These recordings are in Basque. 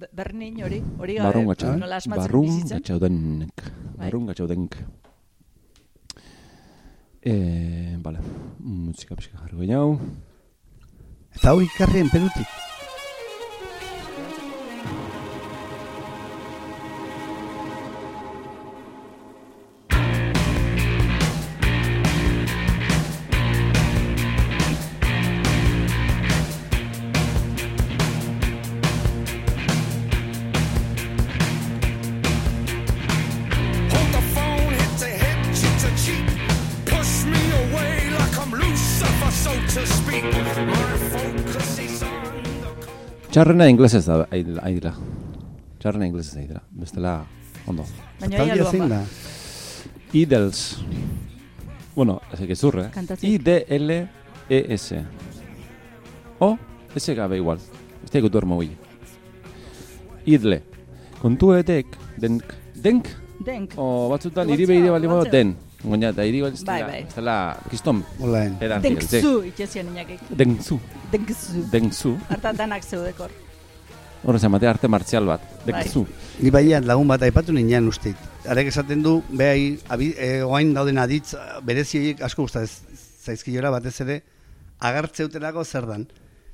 Be- Bernin hori, hori gabe. Barrun gatxau. Nola asmatzen Barrun gatxaudenek. Bai. Barrun gatxaudenk. Eh, vale. Musika pixka jarri gainau. Eta hau ikarrien perutik. Txarrena inglesez da, aidila. Txarrena inglesez aidila. Bestela, ondo. Baina ia zein luan da? ba. Idels. Bueno, ez que zurre. eh? I-D-L-E-S. O, S gabe igual. Ez da duermo hui. Idle. Kontu etek, denk, denk, Denk. o batzutan Batzea, hiri behire bali den. Goña, eta hiri Bai, bai. ez dela, kiston, Olaen. pedanti. Denkzu, itxezien inakik. Denkzu, Denkzu. denkzu. Harta danak zeudekor. Horrez emate arte martzial bat. Denkzu. Ni baian lagun bat aipatu ninean usteit. Arek esaten du, behai, abi, e, oain dauden aditz, bereziek asko gusta ez zaizkiora batez ere, agartzeutelako zer dan.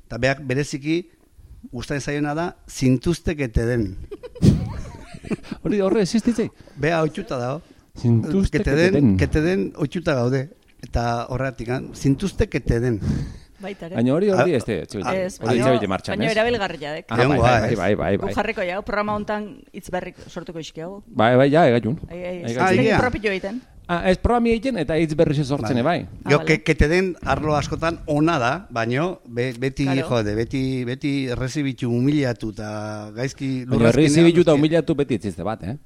Eta beak bereziki, gustatzen zaiona da, zintuztekete den. Hori horre existitzei. Bea oitxuta dago. Zintuzte Kete den, kete den oitxuta gaude. Eta horretik, zintuztekete den. Baita. Baina hori hori ez de, txibite. Ez, Hori baina, txibite martxan, baina ez? erabilgarria dek. Ah, bai, Egongo, bai, bai, bai, bai, Gu bai. jarriko jau, programa hontan hitz berrik sortuko iskiago. Bai, bai, ja, egaiun. Ai, ai, Ai, ez gai. Ah, propio egiten. Ah, ez programi egiten eta hitz berri sortzen, bai. Ah, Jo, vale. ke, kete den arlo askotan ona da, baino be, beti, Claro. jode, beti, beti errezibitu humiliatu eta gaizki Baina herri zibilu eta humilatu beti etzizte bat, eh?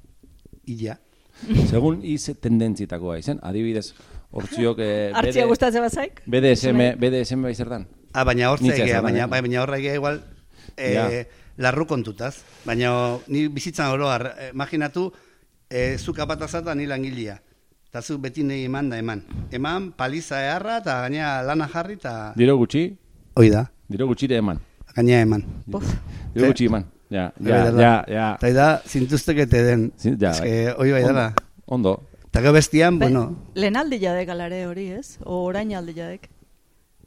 Ila. Segun iz tendentzitakoa izen, adibidez, hortziok eh, Artzia gustatzen bazaik? BDSM, BDSM bai zertan. Ah, baina hortze Nintzea egea, baina, eh? bai, baina horra egea igual eh, Ja. larru kontutaz. Baina ni bizitzan oro, ar- eh, imaginatu, eh, zu kapatazata ni langilea. Eta zu beti nahi eman da eman. Eman paliza eharra eta gaina lana jarri eta... Diro gutxi, Hoi da, diro gutxire eman. gaina eman. Puf. Diro gutxi eman. Ja, Bai ja, dela. ja, ja. Eta da, zintuztekete den. Zin- ja, Ez bai. hoi bai dela. Ondo. Eta gero bestian, Be- bueno, Lehen aldi jadek alare hori, ez? O orain aldi jadek.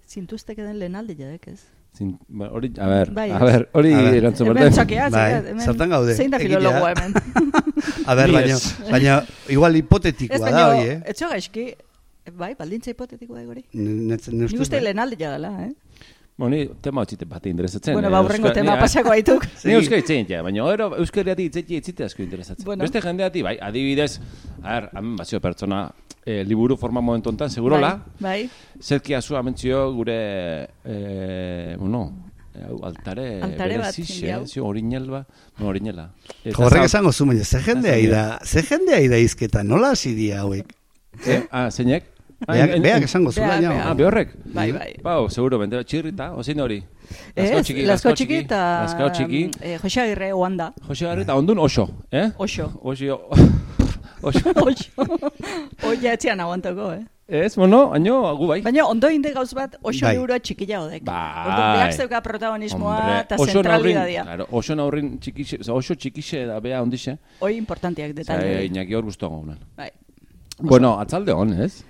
Zintuztek den lehen aldi jadek, ez? Zin, ba, hori, a ber, Bai, a ez. ber, hori erantzun Hemen berden. txakea, Bai, hemen. zertan gaude? Zein da Egitea. filologoa hemen? a ber, Ni baina, ez. baina, igual ez hipotetikoa baina, da, hoi, eh? etxo gaizki, bai, baldintza hipotetikoa da hori. Nik uste lehen aldi jadala, eh? Bueno, tema utzite bat interesatzen. Bueno, eh, ba, hurrengo euska- tema pasako baituk. Ni euskara itzen ja, baina ero euskariati itzeti itzite asko interesatzen. Bueno. Beste jendeati, bai, adibidez, a ber, hemen bazio pertsona eh, liburu forma momentu honetan, segurola, Bai, zerki azu amentzio gure, eh, bueno, hau, altare, Altare bat, berezixe, jende hau. zio orinel ba, no, orinela. Horrek esango zu, baina, ze jendea ida, ze jendea ida izketa, nola hasi dira hauek? Eh, ah, zeinek? Ah, Beak, beak esango zu, Beak, baina. beak. Ah, behorrek? bai, bai. Pau, seguro, bente txirrita, ozein hori? Ez, Lasko txiki eta... Lasko txiki. Eh, Jose Agirre oanda. Jose Garri eta ondun oso, eh? Oso. Oso, oso. Oso. Oia etzian aguantako, eh? Ez, bueno, haino, gu bai. Baina ondo inde gauz bat oso Bai. liburua txikila odek. Bai. Beak zeuka protagonismoa eta zentralidadia. claro, oso naurrin txikixe, oso txikixe da bea ondixe. Hoi importantiak Zai, detalde. Iñaki hor guztu gaunan. Bai. Bueno, atzalde hon, ez?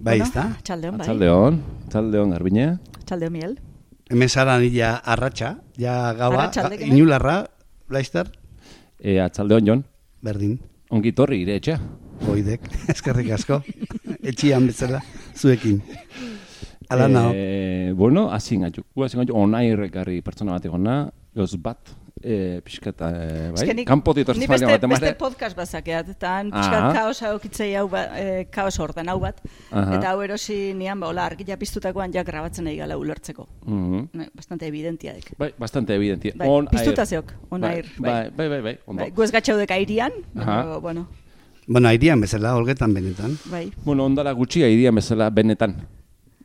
Bai, Bueno, ezta? Txaldeon, bai. Atzalde hon, garbine. Txaldeon, Miel. Hemen zara nila arratxa, ja gaua, inularra, Leister, E, atzalde hon, Jon. berdin, Ongi torri, ire etxea. boidek, eskerrik asko, etxian bezala, zuekin. Ala nao, Eh, bueno, hazin gaitu. Hazin gaitu, onair ekarri pertsona bat egona, gauz bat, e, pixkat, e, bai? Eske nik- Kanpo ditu Ni ezpaldi beste, bat beste emate. podcast bazakeat, eta han pixkat kaos haukitzei hau, ba, eh, kaos orden hau bat. Aha. Eta hau erosi nian, ba, hola, argila piztutakoan ja grabatzen nahi gala ulertzeko. Mhm. Ne, Bastante evidentiadek. Bai, bastante evidente. Bai, On piztuta zeok, on bai, air, bai. bai. Bai, bai, bai, ondo. Bai, guez gatxaudek airian, baina, bueno, bueno, airian bezala, olgetan benetan, bai. Bueno, ondala gutxi aidian bezala benetan.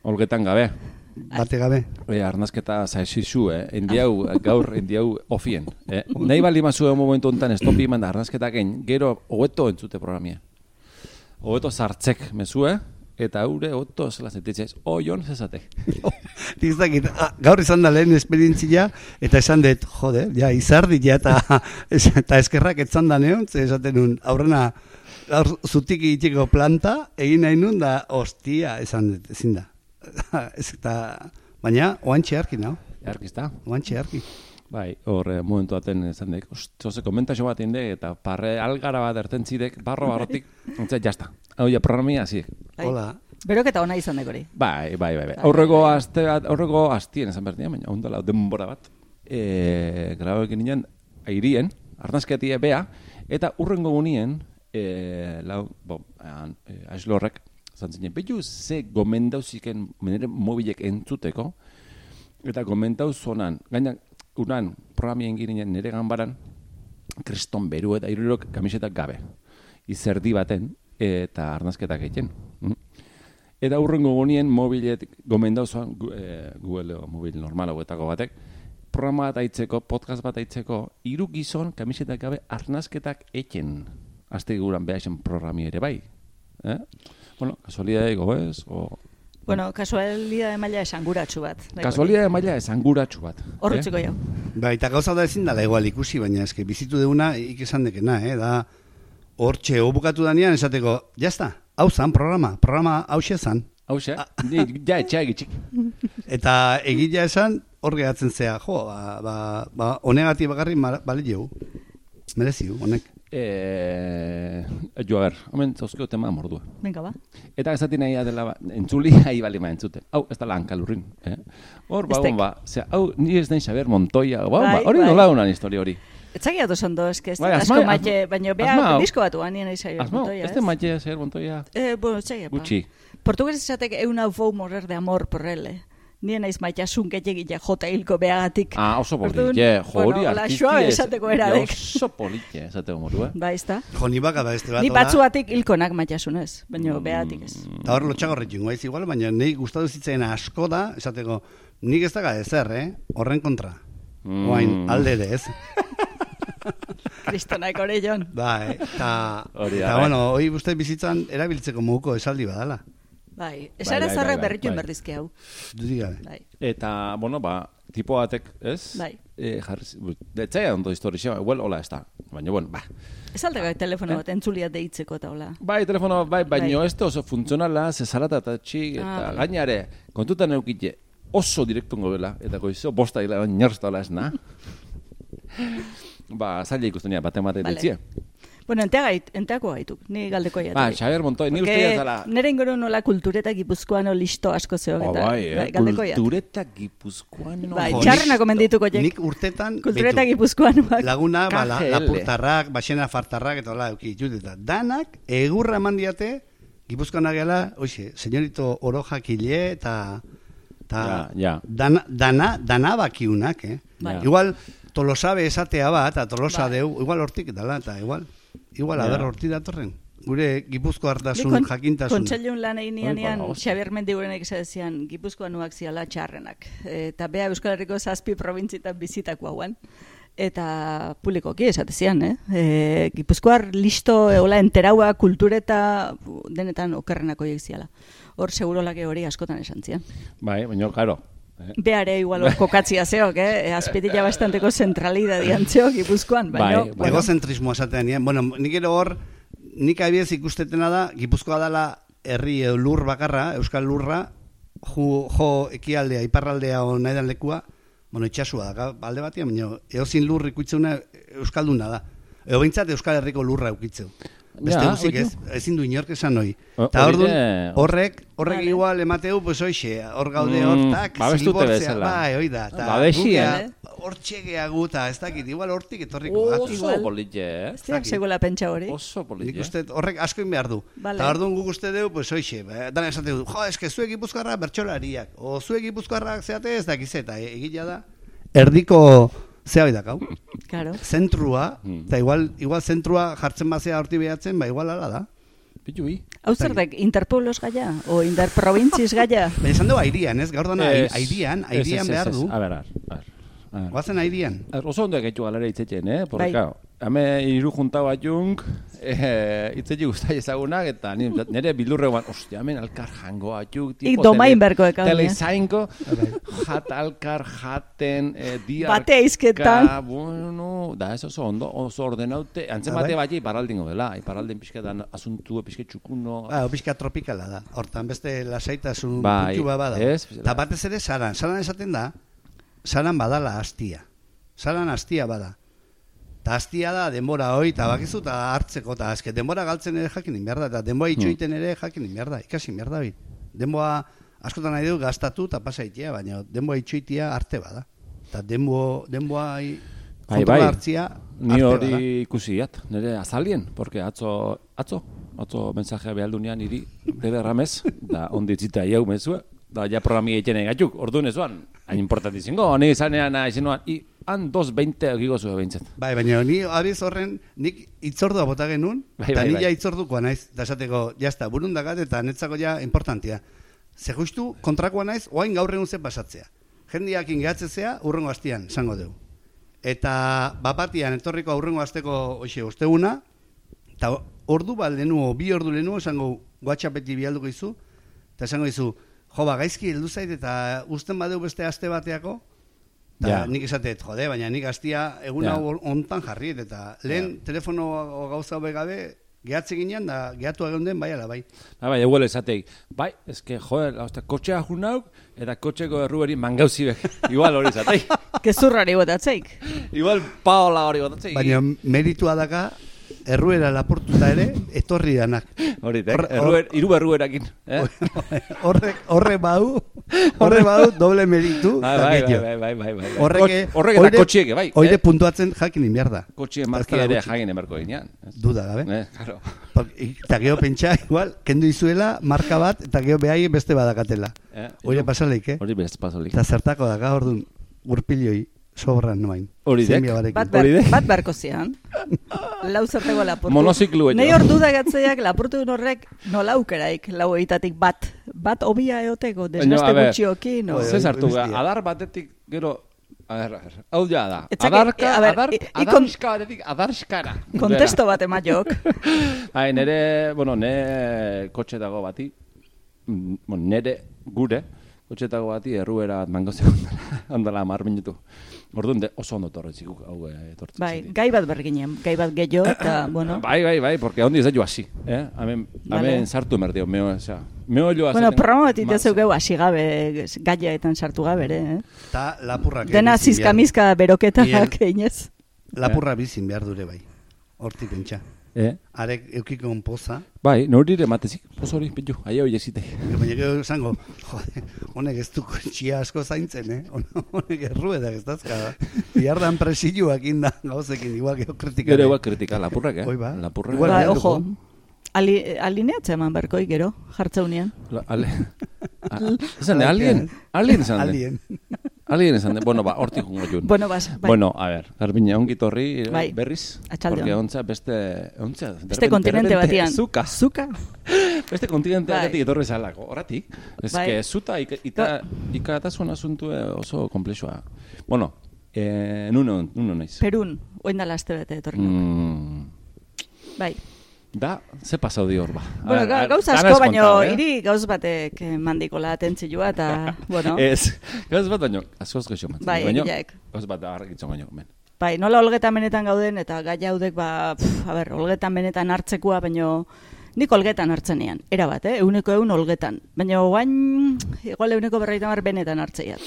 Olgetan gabe. Bate gabe. E, arnazketa zaesizu, eh? Indiau, gaur indiau ofien. Eh? Nahi bali mazu momentu honetan estopi eman da arnazketa gein, gero hobeto entzute programia. Hobeto sartzek mezue, eta haure oto zela zetitzez, oion zezate. Nik ez dakit, ah, gaur izan da lehen esperientzia, eta esan dut, jode, ja, izardi ja, eta, eta eskerrak etzan da neon, ze esaten nun, aurrena, gaur zutik egiteko planta, egin nahi nun, da, ostia, esan dut, ezin da. ez eta, baina, oantxe harki, nao, Jarkizta. oantxe harki. Bai, hor eh, momentu baten esan dek, ostose komentazio bat inde, eta parre algara bat ertentzidek, barro barrotik, ontza, jazta. Hau ja programia hasiek. Bai. Hola, Beroketa ona izan dek hori. Bai, bai, bai, bai. Bai, Aurreko aste bat, aurreko astien esan behar baina ondala denbora bat. E, Grabauekin ninen, airien, arnazketia bea, eta urrengo gunien, e, lau, bo, an, e, zantzinen, betu ze gomendauziken menere mobilek entzuteko, eta gomendau zonan, gaina, unan, programien ginen nire ganbaran, kriston beru eta irurok kamisetak gabe. Izerdi baten, eta arnazketak egiten. Mm? Eta hurrengo gonien mobilet gomendau zoan, gu- eh, Google o mobil normal hauetako batek, programa bat aitzeko, podcast bat aitzeko, hiru gizon kamisetak gabe arnazketak eken. Azte guran behaixen programi ere bai. Eh? Bueno, kasualidade ez? O, Bueno, kasualidade maila esanguratsu bat. kasualidade maila esanguratsu bat. nik. Hor utziko jau. Ba, eta gauza da ezin dala igual ikusi, baina eske bizitu deuna ik esan dekena, eh? da hortxe bukatu danean esateko, jazta, hau zan programa, programa hau zan. Hau xe, ni ja etxea egitxik. Eta egila esan, hor gehatzen zea, jo, ba, ba, ba honegati bakarri ma- balio, mereziu, honek. Eh, jo, a ber, hemen zauzkio tema mordua. Venga, ba. Eta esaten nahi dela, ba, entzuli ahi bali ma entzuten. Hau, ez da lankalurrin. Eh? Hor, ba, Ez ba, zera, hau, ni ez den Xaber Montoya, ba, ba, Bai, hori bai. nola unan historia hori. Etzagia oso ondo, eske ez Bai, da asma- asko maite, baina hau. disko batu anien izai Asma, montoia, ez den maite Xaber Montoya Eh, bueno, etzagia, pa. gutxi. Portugues esatek euna fou morer de amor porrele. Nien naiz maitasun gehiagia jota hilko beagatik. Ah, oso Orduan, politxe, jo, bueno, hori hola, artisti suave ez- esateko eradek. Oso politxe, esateko moru, eh? Ba, ez da. Jo, ni baka da beste bat. Ni batzuatik hilkonak maitasunez, baina beagatik ez. Eta hor lotxagorri jingo ez igual, baina nahi gustatu zitzen asko da, esateko, nik ez daga ezer, eh? Horren kontra. Mm. Oain, alde ere ez. Kristonak hori jon. Ba, eh? eta, Hori eta bai. bueno, hoi uste bizitzan erabiltzeko moduko esaldi badala. Bai, esara bai, zarrak bai, berritu bai. berdizki hau. Bai. Eta, bueno, ba, tipo batek, ez? Bai. E, jarri, etzaia ondo historia, igual, hola, ez da. Baina, bueno, ba. Ez aldeko Eh? telefono bat entzulia deitzeko eta hola. Bai, telefono bat, bai, baina Bai. ez da oso funtzionala, zezarata eta txik, eta Ah, bai. gainare, kontutan eukite, oso direktongo bela, eta goizo, bosta hila, niersta hola ez na. ba, zaila ikusten nire, baten batek Vale. Bueno, enteako gaituk, ni galdeko jatu. Ba, Xaber Montoy, ni uste jazala... Nere inguru nola kultureta gipuzkoano listo asko zeo. Oh, eta, bai, eh? galdeko jat. Kultureta gipuzkoano. Bai, Jo, txarrena komendituko jek. Nik urtetan, Kultureta beitu, gipuzkoanoak. laguna, ba, la, lapurtarrak, baxena fartarrak, eta hola, euki ditut, eta danak, egurra eman diate, gipuzkoana gela, oixe, senyorito hile, eta, eta Ja, ja. dana, dana, dana bakiunak, eh? Bai. Igual, tolosabe esatea bat, eta tolosa Bai. deu, igual hortik dala, eta igual, igual, Ja. aber hortik datorren. Gure gipuzko hartasun, kon- jakintasun. Kontseilun lan egin Hoi, nianean, ba, hostia. Xabier Mendigurenek esadezian, Gipuzkoanuak ziala txarrenak. Eta bea Euskal Herriko zazpi probintzitan bizitako hauan. Eta publikoki esatezian, eh? E, Gipuzkoar listo eola enteraua kultureta denetan okerrenako ziala. Hor segurolake hori askotan esan zian. Bai, baina, karo. Eh? Beare igual hor kokatzia zeok, eh? Azpitila bastanteko zentralidadian zeok Gipuzkoan, baina... Bai, bai. Egozentrismoa esaten nien. Bueno, nik ere hor, nik abiez ikustetena da, Gipuzkoa dala herri lur bakarra, euskal lurra, jo, jo ekialdea, iparraldea o nahi dan lekua, bueno, itxasua da, alde batean, baina eozin lur ikutzeuna euskalduna da. Eo behintzat euskal herriko lurra eukitzeu. Beste Ja, guzik ez, ezin du inork esan hoi. O- Eta de- horrek, horrek Vale. igual emateu, pues hoxe, hor gaude Mm, hortak, babestute zilbortzea, bai, hoi da. eta Babesi, guk eh? Hor txegea guta, ez dakit, igual hortik etorriko da. Oso politxe, eh? Ez diak segula pentsa hori. Oso Nik politxe. uste horrek asko behar du. Vale. Eta orduan guk uste dugu, pues hoxe, ba, dana esate du, jo, eske zuek gipuzkoarrak bertsolariak, o zuek gipuzkoarrak zeate ez dakiz eta e- egila da. Erdiko zea dakau, Claro. zentrua, Hmm. eta igual, igual zentrua jartzen bazea horti behatzen, ba igual ala da. Pitu bi. Hau zerdek, interpueblos gaia? O interprovintziz gaia? Baina esan dugu airian, ez? Gaur dana airian, airian behar du. A ber, a ber. Ah. Goazen airian. Oso ondo egaitu galera itzetxen, eh? Porque, Bai. claro, hame iru junta bat jung, eh, itzetxe guztai ezagunak, eta ni- nire bildurre guan, ostia, hemen alkar jango atxuk, Ik domain berko ekau, eh? Telezainko, jat alkar jaten, eh, diarka, Bate eizketan. bueno, da ez oso ondo, oso ordenaute, antzen bate bai? bat iparaldingo dela, iparalden pixketan asuntu, pixke txukuno, Ba, pixka tropikala da. Hortan beste lasaitasun Bai, puntu bat bada. ez? Eta batez ere saran. Saran esaten da, saran badala hastia. Saran hastia bada. Ta hastia da denbora hoi, eta bakizu eta hartzeko, eta azke denbora galtzen ere jakin behar da, eta denbora itxoiten ere jakin behar da, ikasi behar da. hori. Denbora askotan nahi du gastatu eta pasaitia, baina denbora itxoitia arte bada. Eta denbo, denboa Bai, bai. hartzia Ni hori bada. ikusiat, nire azalien, porque atzo, atzo, atzo mensajea behaldunean niri bederramez, da onditzita iau mezue, da ja programi egiten egatuk, ordu nezuan, hain importanti zingo, ni izanean izenuan, i, han 2.20 egigo zuen behintzat. Bai, baina ni abiz horren nik itzordua bota genuen, Bai, eta bai, ni bai. itzordukoa naiz, da esateko, jazta, burundakat eta netzako ja importantia. Ze justu kontrakoa naiz, oain gaur egun ze pasatzea. Jendiakin gehatzezea, urrengo astian, esango dugu. Eta bapatian etorriko aurrengo asteko hoxe osteguna, eta ordu bat lehenu, bi ordu lehenu, esango WhatsAppeti bialduko izu, eta esango izu, jo ba, gaizki heldu zait eta uzten badeu beste aste bateako, eta Ja. nik esatet, jode, baina nik astia egun Ja. hau hontan jarriet, eta lehen telefono gauza hobe gabe, gehatze ginean, da gehatu egon den, bai ala bai. Ba, bai, eguel esateik, bai, eske, joder, hausta, kotxea junauk, eta kotxeko erruberi mangauzi bek. Igual hori esateik. Gezurrari botatzeik. Igual paola hori botatzei. Baina meritua daka, erruera lapurtuta ere, etorri danak. Hori, erruer, iru berruerakin. Eh? horrek, horre bau, horre bau, doble meritu, Bai, bai, bai, bai, bai, bai. Horrek, horrek eta kotxiek, bai. Oire eh? puntuatzen jakin behar da. Kotxien dela ere jagin emarko ginean. Duda gabe. Eh, claro. Eta gero pentsa, igual, kendu izuela, marka bat, eta gero behai beste badakatela. Eh, Oire pasaleik, eh? Hori bez pasolik. Eta zertako daka, orduan, urpilioi, sobran noain. Hori dek. Zemia barekin. Bat, ber, de. bat beharko zian. Lau zertego lapurtu. Monoziklu Nei etxo. ordu da gatzeak lapurtu duen horrek nola aukeraik lau egitatik bat. Bat obia eoteko, ber, gutxioki, no? Joder. Ze sartu ga, Bestia. adar batetik, gero, a ber, a ber, hau ja da. Adarka, a ber, adar, adarska batetik, adarskara. Kontesto bat emaiok. Bai, nere, bueno, ne kotxetako bati, mm, bueno, nere gure, kotxetako bati erruera bat mango zegoen ondala amar minutu. Orduan de oso ondo torretzik hau eh, etortzen. Bai, ziren. gai bat berginen, gai bat gehiago, eta, bueno. Bai, bai, bai, porque ondi ez da jo hasi, eh? Hemen, Vale. hemen sartu merdio, meo, osea, meo joa Bueno, zaten- programa bat Ma- itezeu geu hasi gabe, gaiaetan sartu gabe ere, eh? Eta lapurrak. Dena zizkamizka beroketak Miguel. einez. Lapurra bizin behar dure bai. Hortik pentsa. Eh? Arek eukiko poza, Bai, norire matezik, poz hori, pitu, aia hoi ezite. baina gero esango, jode, honek ez du txia asko zaintzen, eh? Hon- Honek erruedak ez dazka. Biardan presilluak inda gauzekin, igual gero kritika. Gero igual kritika lapurrak, eh? Hoi ba. Lapurrak. Igual Ba, ojo, ali, alineatze eman berkoi gero, jartzeunean. La, ale... A- Esan de, alien, alien esan. Alien. Alien esan de, bueno, ba, hortik jungo jun. Bueno, bas, bai. Bueno, a ver, Garbine, ongi torri eh, Bai. berriz. Atxalde Porque on. ontza beste, ontza, Beste kontinente batian. Zuka. Zuka? Beste kontinente Bai. batetik etorri zalako, horratik. Ez Bai. que zuta ika, ita, ikatasun asuntu oso komplexua. Bueno, eh, nuno, nuno naiz. Perun, oindala aste bete etorri. Mm, Bai. Da, ze pasau di hor ba. Bueno, ga, dana asko, baino eh? hiri gauz batek eh, mandikola atentzioa, eta, bueno, Ez, gauz bat baino, askoz gexo matzen. Bai, baino. Gauz bat argitzen baino, men. bai, nola olgetan benetan gauden, eta gai haudek, ba, pff, a ber, olgetan benetan hartzekoa, baino, nik olgetan hartzenean, era bat, eh? euneko eun olgetan. Baina guain, igual euneko berreita mar benetan hartzeiat.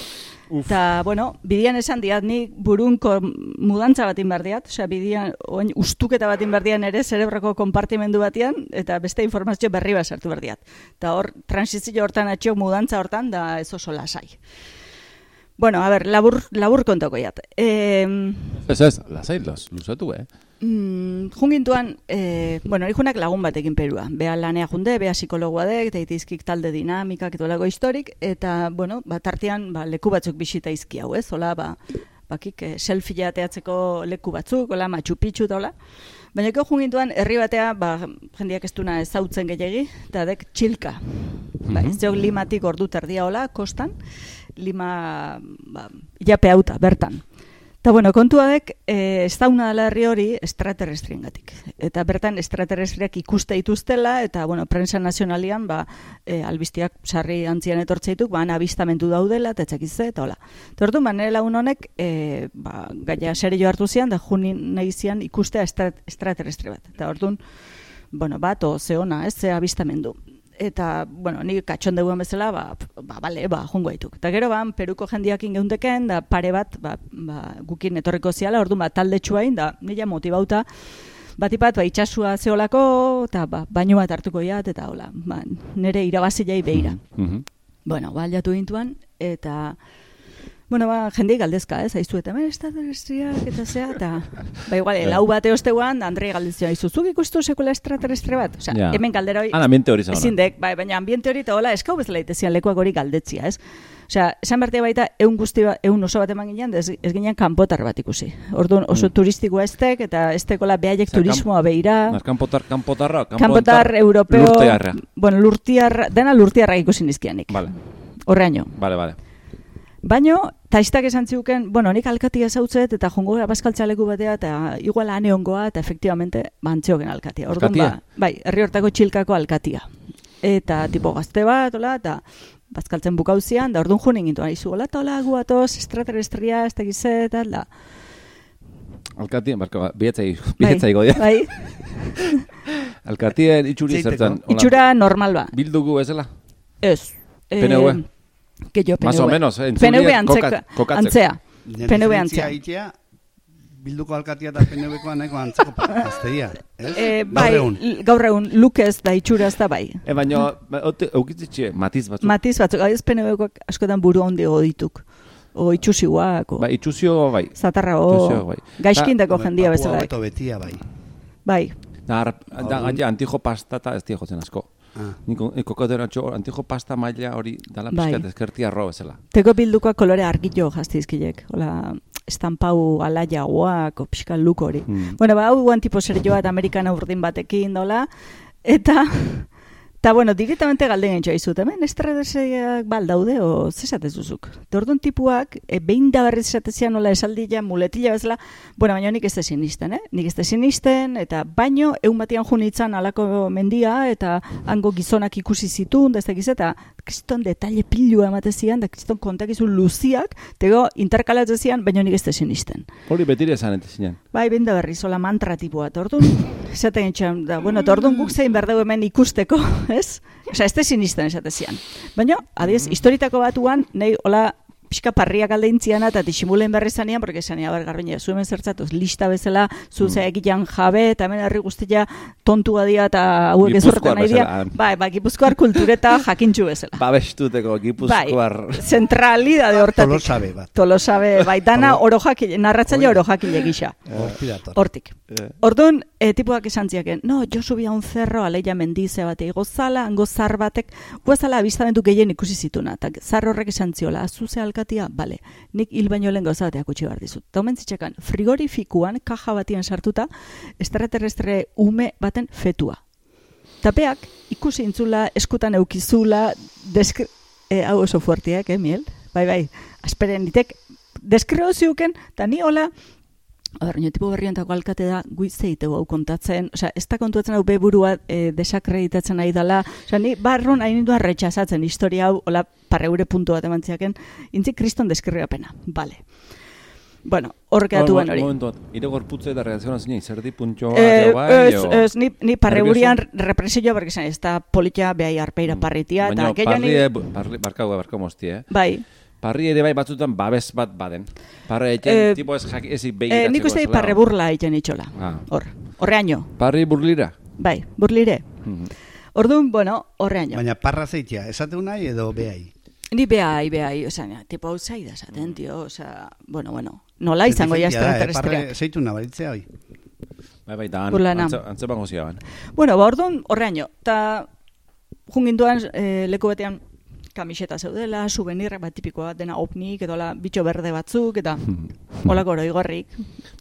Eta, bueno, bidian esan diat, nik burunko mudantza batin behar diat, osea, bidian, oin ustuketa batin behar dian ere, zerebroko konpartimendu batian, eta beste informazio berri bat sartu behar diat. Eta hor, transizio hortan atxio mudantza hortan, da ez oso lasai. Bueno, a ber, labur, labur kontako jat. E, Ez ez, lasai, los, luzatu, eh? Mm, jungintuan, e, bueno, junak lagun batekin perua. Bea lanea junde, bea psikologoa dek, eta itizkik talde dinamikak eta olako historik, eta, bueno, ba, tartean, ba, leku batzuk bisita izki hau, ez? Ola, ba, bakik, e, selfie ateatzeko leku batzuk, ola, Machu Picchu eta ola. Baina eko jungintuan, herri batea, ba, jendiak ez duna ezautzen gehiagi, eta dek txilka. Ba, ez jok limatik ordu terdia hola, kostan, lima, ba, ilape hauta, bertan. Eta bueno, kontuadek, e, ez dauna dela herri hori extraterrestriengatik. Eta bertan extraterrestriak ikuste dituztela, eta bueno, prensa nazionalian, ba, e, albiztiak sarri antzian etortzeituk, ba, abistamentu daudela, eta etxakizte, eta hola. Orduan, ba, nire lagun honek, e, ba, gaia serio hartu zian, da juni nahi zian ikustea estra, bat. Eta orduan, bueno, bat, o, ze ona, ez, ze abistamendu eta, bueno, ni katxondeuen bezala, ba, ba, bale, ba, jungo dituk. Eta gero, ba, peruko jendiakin geundeken, da pare bat, ba, ba, gukin etorriko ziala, orduan, ba, talde txuain, da, nila motibauta, batipat, ba, itxasua zeolako, eta, ba, baino bat hartuko jat, eta, hola, ba, nire irabazilei behira. Mhm. Bueno, ba, aldatu gintuan, eta, bueno, ba, jendei galdezka, ez, haizu, eta, hemen extraterrestriak, eta zea, eta, ba, igual, lau bate osteguan, Andrei galdezioa, haizu, zuk ikustu sekuela extraterrestre bat? Osea, Ja. hemen galdera hori, Han ambiente hori zagoena. ezin dek, bai, baina ambiente hori eta hola, eskau bezala itezian lekuak hori galdetzia, ez? Osea, esan bertia baita, eun guzti ba, eun oso bat eman ginen, ez, ez ginen kanpotar bat ikusi. Orduan oso turistikoa estek, eta estekola behaiek turismoa behira. Kanpotar, kanpotarra, Kanpotar, europeo, Lurtearra. bueno, lurtiarra, dena lurtiarra ikusi nizkianik. Vale, Horreaino. vale, vale. Baino, taistak esan ziuken, bueno, nik alkatia zautzet, eta jongo gara bazkaltzaleku batea, eta igual ane ongoa, eta efektivamente, bantzioken alkatia. Orduan, Alkatia? ba, bai, herri hortako txilkako alkatia. Eta tipo gazte bat, hola, eta bazkaltzen bukauzian, da orduan junin gintu, aizu, hola, eta hola, gu atoz, extraterrestria, ez tegiz eta, da. Alkatien, barka, ba, bietzai, bietzai godia. Bai, Alkatien itxuri Zeiteko. zertzen. itxura normal ba. Bildugu ezela? Ez. Eh, PNV. que jo, PNV. Más o menos, eh, PNV antzeka, koka- antzea. PNV antzea. egitea, bilduko alkatia eta PNV-koa nahiko antzeko pazteria. Ez? Eh, Gaur bai, egun. l- gaur egun, lukez da itxuraz da bai. E, baina, ba, eukitzitxe, matiz batzuk. Matiz batzuk, ez PNV-koak askotan buru handi dituk. O itxusiuak, o Ba, itxuzio, bai. zatarra, itxusio, o bai. gaizkindako jendia bezala. hobeto betia, bai. Bai, Da, da, antijo pasta Ah. Niko, kokotero atxo, antijo pasta maila hori dala Bai. pizkat ezkertia arro bezala. teko bildukoak kolore argillo jaztizkilek. Hola, estampau alaiagoak, o pixka luk hori. Mm. Bueno, ba, hau guan tipo serioa eta amerikana urdin batekin, dola. Eta, eta bueno, directamente galde gentxo izut, hemen estrategiak bal daude, o zesatez duzuk. Eta orduan tipuak, e, behin da berriz esatezian nola esaldila, muletila bezala, bueno, baina nik ez da sinisten, eh? Nik ez da sinisten, eta baino, egun batian junitzan alako mendia, eta hango gizonak ikusi zitun, da ez dakiz, eta kriston detalle pilua ematezian, da kriston kontakizu luziak, tego interkalatzezian, baina nik ez da sinisten. Hori betire esan ente zinen. Bai, benda berri, zola mantra tipua, eta orduan, esaten etxan, da, bueno, eta orduan guk zein behar dugu hemen ikusteko, ez? Osa, ez da sinisten esatezian. Baina, adiez, historitako batuan, nahi, hola, pixka parriak alde intziana eta disimulen berri zanean, porque zania, ber, garbine, zu hemen zertzatuz, lista bezala, zu Mm. egitan jabe, eta hemen herri guztia tontua dia eta hauek ezurretan nahi bezala. Bai, bai, gipuzkoar kultureta jakintxu bezala. Babestuteko gipuzkoar... Bai, zentralidade hortatik. Tolosabe bat. Tolosabe, bai, dana oro jakile, narratzaile oro jakile gisa. Dator. Hortik. Eh. Orduan, e, tipuak esan ziaken, no, jo subia un cerro, aleia mendize bate, igozala, hango zar batek, guazala abistamentu gehien ikusi zituna, eta zar horrek esan ziola, azuze alkatia, bale, nik hil baino lehen gauza bateak utzi behar dizut. Eta omen zitxakan, frigorifikuan, kaja batian sartuta, extraterrestre ume baten fetua. Tapeak, ikusi intzula, eskutan eukizula, deskri... E, hau oso fuertiak, eh, miel? Bai, bai, asperen ditek, deskreo ziuken, eta ni hola, Horrein, tipo berrientako alkate da, guizeiteu hau kontatzen, osea, ez da kontuatzen hau beburua e, desakreditatzen nahi dela, osea, ni barron hain nindua retxasatzen historia hau, hola, parreure puntu bat eman ziaken, intzi kriston deskribapena, bale. Bueno, hor geratu ben hori. Momentu bat, ire gorputze eta reakziona zinen, zerdi puntxoa, Eh, bai, ez, o- ez, ni, ni parreurian represioa, porque zan, ez da politia behai arpeira parritia, eta Baina gehiago parri, barkau, barkau mozti, eh? Bai, Parri ere bai batzutan babes bat baden. Parri Eh, eten, tipo ez jak, ez eh, begiratzeko. nik uste parre burla egiten itxola, Ah. hor, horreaino, Parri burlira. bai, burlire. Mhm. Orduan, bueno, horreaino. Baina parra zeitia, esateu nahi edo behai. Ni behai, behai, osea, tipo outside esaten, tio, osea, bueno, bueno, nola izango ja da, eh. Parre zeitu nabaritzea hoi. Bai, bai, da, antze, antzepango ziaban. Bueno, ba, orduan, horreaino, eta junginduan e, leku batean kamiseta zeudela, souvenirrak bat tipikoa dena opnik, edo la, bitxo berde batzuk, eta holako oroigorrik.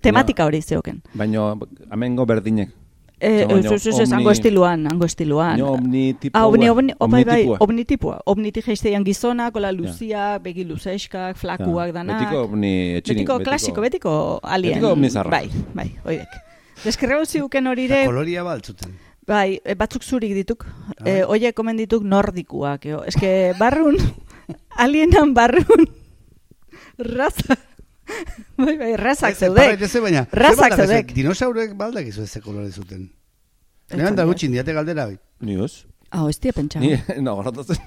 Tematika hori zeoken. Baina, amengo berdinek. Eh, Baina ez, ez, ez, ez, omni- hango estiluan, hango estiluan. Baina omni tipo Ah, omni, omni, oh, bai, bai, omnitipua. omnitipua. Omnitik jaizteian gizonak, ola luziak, begi luzeskak, flakuak Ja, danak. Betiko omni etxinik. betiko, klasiko, betiko alien. Betiko omni zarra. Bai, bai, oidek. Deskrebo ziuken horire, Koloria baltzuten. Bai, e, batzuk zurik dituk. E, oie komen dituk nordikuak. Jo. Eske barrun, alienan barrun, raza. bai, bai, razak zeudek. Ez, baina, Razak ez, zeudek. Dinosaurek baldak izu ez ze kolore zuten. Ez Nean da gutxin diate galdera bai. Ni ez. Ah, ez tia pentsa. Ni, no, goratatzen.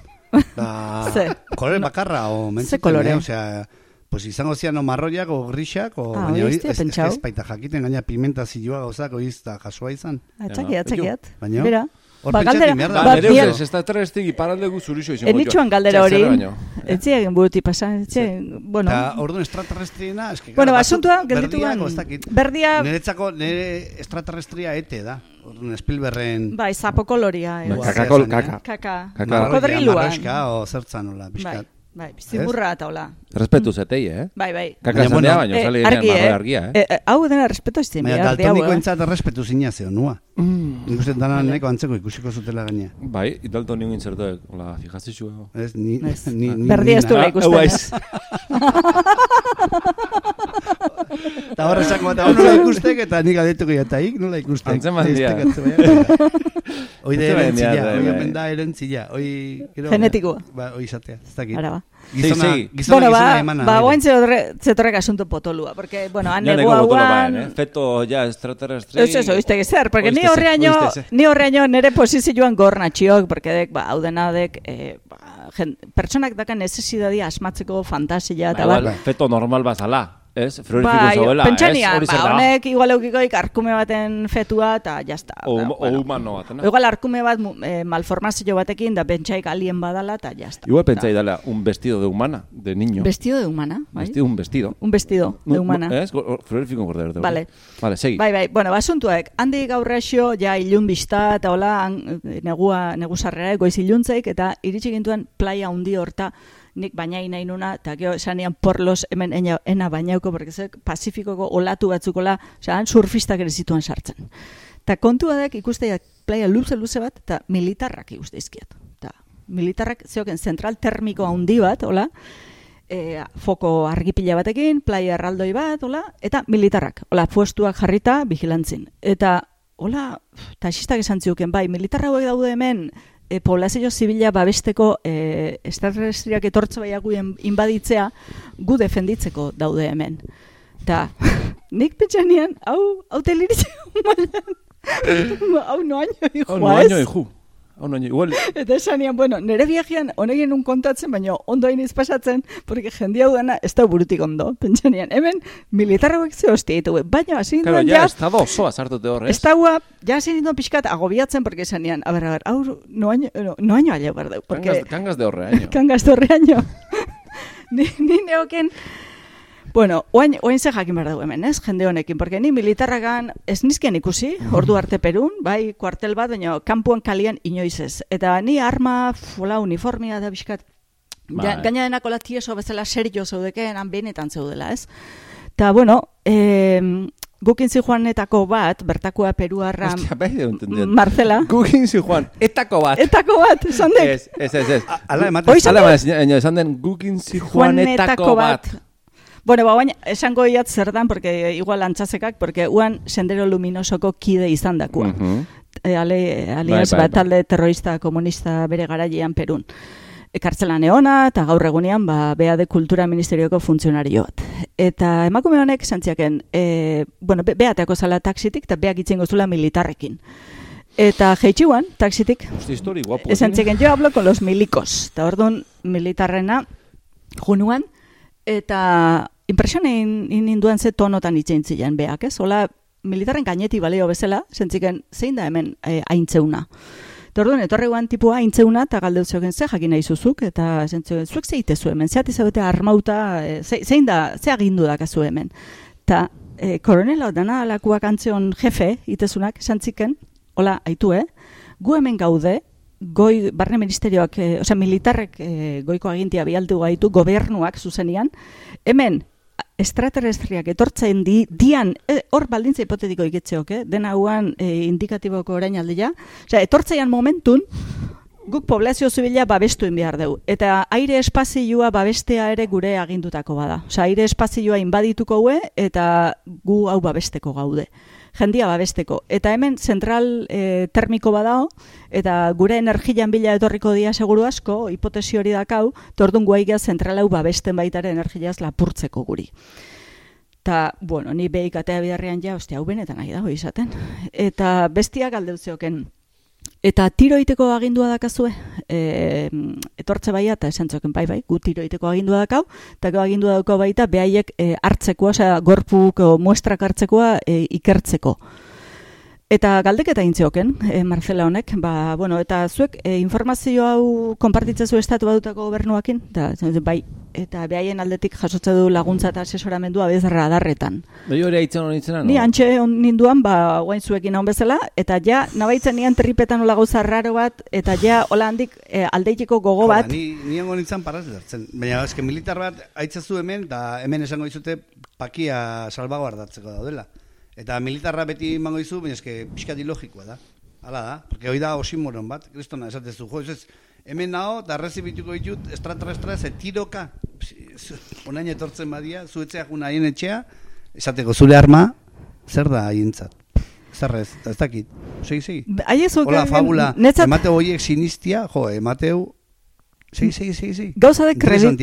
Ba, Ze? kolore bakarra o mentzuten, kolore? eh? Osea, pues izango zian o marroiak o grisak o Ah, baina hori ez ez, ez, baita jakiten gaina pimenta zilua gauzak ez da jasua izan. Atzaki, Ja, atzakiat. Baina? Bera. Hor Ba, galdera, ba, biel- ustez, ez da terrestik iparaldegu zurixo izango. Enitxuan galdera hori, ez ziagen buruti pasa, ziagen, bueno, Eta orduan extraterrestriena, eske bueno, asuntua, gelditu dakit. berdia, Niretzako nire extraterrestria ete da. Orduan Spielbergen bai, zapo koloria, Ba, eh. kakakol, Zea zen, kaka. kaka, Kaka. marroia, Kodriluan. marroska o zertzan nola, bai, pixkat. Bai, ziburra eta hola, Respetu zetei, eh? bai, bai. Kaka esan bueno, baina Eh, sale argi, eh? argia, eh? Eh, eh, hau dena respeto izten, Baina behar, eh? daltonikoentzat errespetu zina zeo, nua. Mm. Nik uste dana neko antzeko ikusiko zutela gaina. Bai, dalto ningin zertuek, hola, fijazte zu. Ez, ni, Ez. ni, ni, Berdia ez duela Ah, ikusten, hau eh? aiz. Eta horre eta hor nola ikustek, eta nik adetuko eta ik nola ikustek. Hoi da Antzeman dira, erentzila, bai, hoi bai. omen da erentzila. Genetikoa. Ba, hoi izatea, ez dakit. Ara ba. Gizona, Segi, segi. gizona, Bueno, gizona ba, emana. ba, guain zetorre- zetorrek asunto potolua, porque, bueno, han hauan... baen, eh? Feto ja extraterrestre. Ez ez, oizte gezer, porque ni horreaino, ni horreaino nere posizioan gornatxiok, porque dek, ba, hau dena dek, eh, ba, jen, pertsonak daka necesidadi asmatzeko fantasia, eta Ba, bar, feto normal bazala, ez? Frigorifiko Bai, zegoela, Hori ba, da. honek igual eukikoik arkume baten fetua, eta jazta. O, Ba, o bueno. humano batena. O igual arkume bat eh, malformazio batekin, da pentsaik alien badala, eta jazta. Igual pentsai dela un vestido de humana, de niño. Vestido de humana, bai? Vestido, un vestido. Un vestido de humana. Ez? Go- Frigorifiko gorde berde. Vale. Vale, segi. Bai, bai, bueno, basuntuek, handik aurrexio, ja ilun bizta, eta hola, eh, negua, negusarrera, goiz iluntzeik, eta iritsi gintuen playa hundi horta, nik bainai nahi nuna, eta gero esanean porlos hemen ena, ena bainauko, porque zek Pasifikoko olatu batzukola, osea, han surfistak ere zituen sartzen. Eta kontua dek ikusteiak playa luze-luze bat, eta militarrak ikuste izkiat. Eta militarrak zeoken zentral termiko handi bat, hola, e, foko argipila batekin, playa erraldoi bat, hola, eta militarrak, hola, puestuak jarrita, vigilantzin. Eta, hola, taxistak esan ziuken, bai, militar hauek daude hemen, e, poblazio zibila babesteko e, extraterrestriak etortze baiaguien inbaditzea, gu defenditzeko daude hemen. Eta, nik pentsanean, hau, hau teliritze mailan, hau noaino noaino ez. Hau noaino, igual, Eta esanean, bueno, nire viajean honekin un kontatzen, baina ondo hain pasatzen, porque jende hau dana ez da burutik ondo. Pentsanean, hemen militar hauek ze hostia ditu, baina hasi claro, ninduan ja, ja, estado osoa sartute hor, ez? daua, ja hasi ninduan pixkat agobiatzen, porque esanean, a ber, a ber, hau noaino, no, noaino alea behar deu, porque Kangas, kangas de horre, año. kangas torreaino. ni, ni neoken, Bueno, oain, oain ze jakin behar dugu hemen, ez, jende honekin, porque ni militarragan ez nizkian ikusi, ordu arte Perun, bai, kuartel bat, baina kanpuan kalian inoiz ez. Eta ni arma, fola, uniformia da bizkat, ja, Bai. gaina denako tieso bezala serio zaudekeen, han benetan zeudela, ez. Eta, bueno, eh, gukin zijoanetako bat, bertakoa peruarra, Hostia, bai. Marcela, Gukin zi Juan, etako bat. etako bat, esan dek, Ez, ez, ez, ez. Ala ematen Hala, baina, esan den gukin zi Juanetako bat. Bueno, ba, baina esango iat zer dan, porque igual antzazekak, porque uan sendero luminosoko kide izan dakua. Mhm. e, ale, aliaz Bai, bai, bat talde terrorista komunista bere garaian Perun. E, kartzelan eona eta gaur egunean ba, bea de kultura ministerioko funtzionario bat. Eta emakume honek santziaken, e, bueno, be, beateako zala taksitik eta beak itzen gozula militarrekin. Eta jeitxiuan, taksitik, esan txeken, yo hablo con los milicos. Eta orduan militarrena junuan, eta impresionein induan ze tonotan itzein ziren beak, ez? Hola, militarren gaineti baleo bezala, sentziken, zein da hemen e, aintzeuna. Eta orduan, etorri guan tipua aintzeuna, eta galdeu zeugen ze jakin nahi zuzuk, eta zentzuen, zuek zeite zu hemen, zeati zaudete armauta, e, ze, zein da, ze agindu dakazu hemen. Eta e, koronela dana alakuak antzeon jefe, itezunak, santziken, hola, aitu, eh? Gu hemen gaude, goi, barne ministerioak, e, osea, militarrek e, goiko agintia bialtu gaitu, gobernuak zuzenian, hemen, extraterrestriak etortzen di, dian, e, hor baldintza hipotetiko iketzeok, eh? dena hauan e, indikatiboko orain aldia, osea, etortzeian momentun, guk poblazio zibila babestuen behar dugu. Eta aire espazioa babestea ere gure agindutako bada. Osea, aire espazioa inbadituko gue eta gu hau babesteko gaude. Jendia babesteko. Eta hemen zentral e, termiko badao, eta gure energian bila etorriko dia seguru asko, hipotesi hori dakau, tordun guaiga zentral hau babesten baitare energiaz lapurtzeko guri. Ta, bueno, ni behik atea bidarrean ja, ostia, hau benetan nahi dago izaten. Eta bestiak aldeutzeoken, Eta tiro egiteko agindua dakazue, e, etortze baia eta esan txoken bai bai, gu tiro egiteko agindua dakau, eta gero agindua dauko baita behaiek e, hartzekoa, osea, gorpuk o, muestrak hartzekoa e, ikertzeko. Eta galdeketa intzeoken, e, Marcela honek, ba, bueno, eta zuek e, informazio hau konpartitzezu estatu badutako gobernuakin, eta bai, eta behaien aldetik jasotze du laguntza eta asesoramendua bez radarretan. Bai hori aitzen hori itzena, Ni antxe on ninduan, ba, guain zuekin hon bezala, eta ja, nabaitzen nian tripetan hola gauza raro bat, eta ja, hola handik e, aldeiteko gogo bat, Ni, ni hongo nintzen paraz edartzen. Baina, eske militar bat aitzazu hemen, eta hemen esango dizute pakia salvaguardatzeko daudela. Eta militarra beti emango dizu, baina eske pixkat ilogikoa da. Hala da, porque hoi da osimoron bat, kristona esatezu, jo, ez hemen nao, da rezibituko ditut, extraterrestra, ze tiroka, onain etortzen badia, zuetzea juna haien etxea, esateko zure arma, zer da haientzat? Zer ez, ez dakit, segi, segi. Haiezu, Hola, fabula, netzat, emateu horiek sinistia, jo, emateu, segi, segi, segi, segi. Gauza de kredi,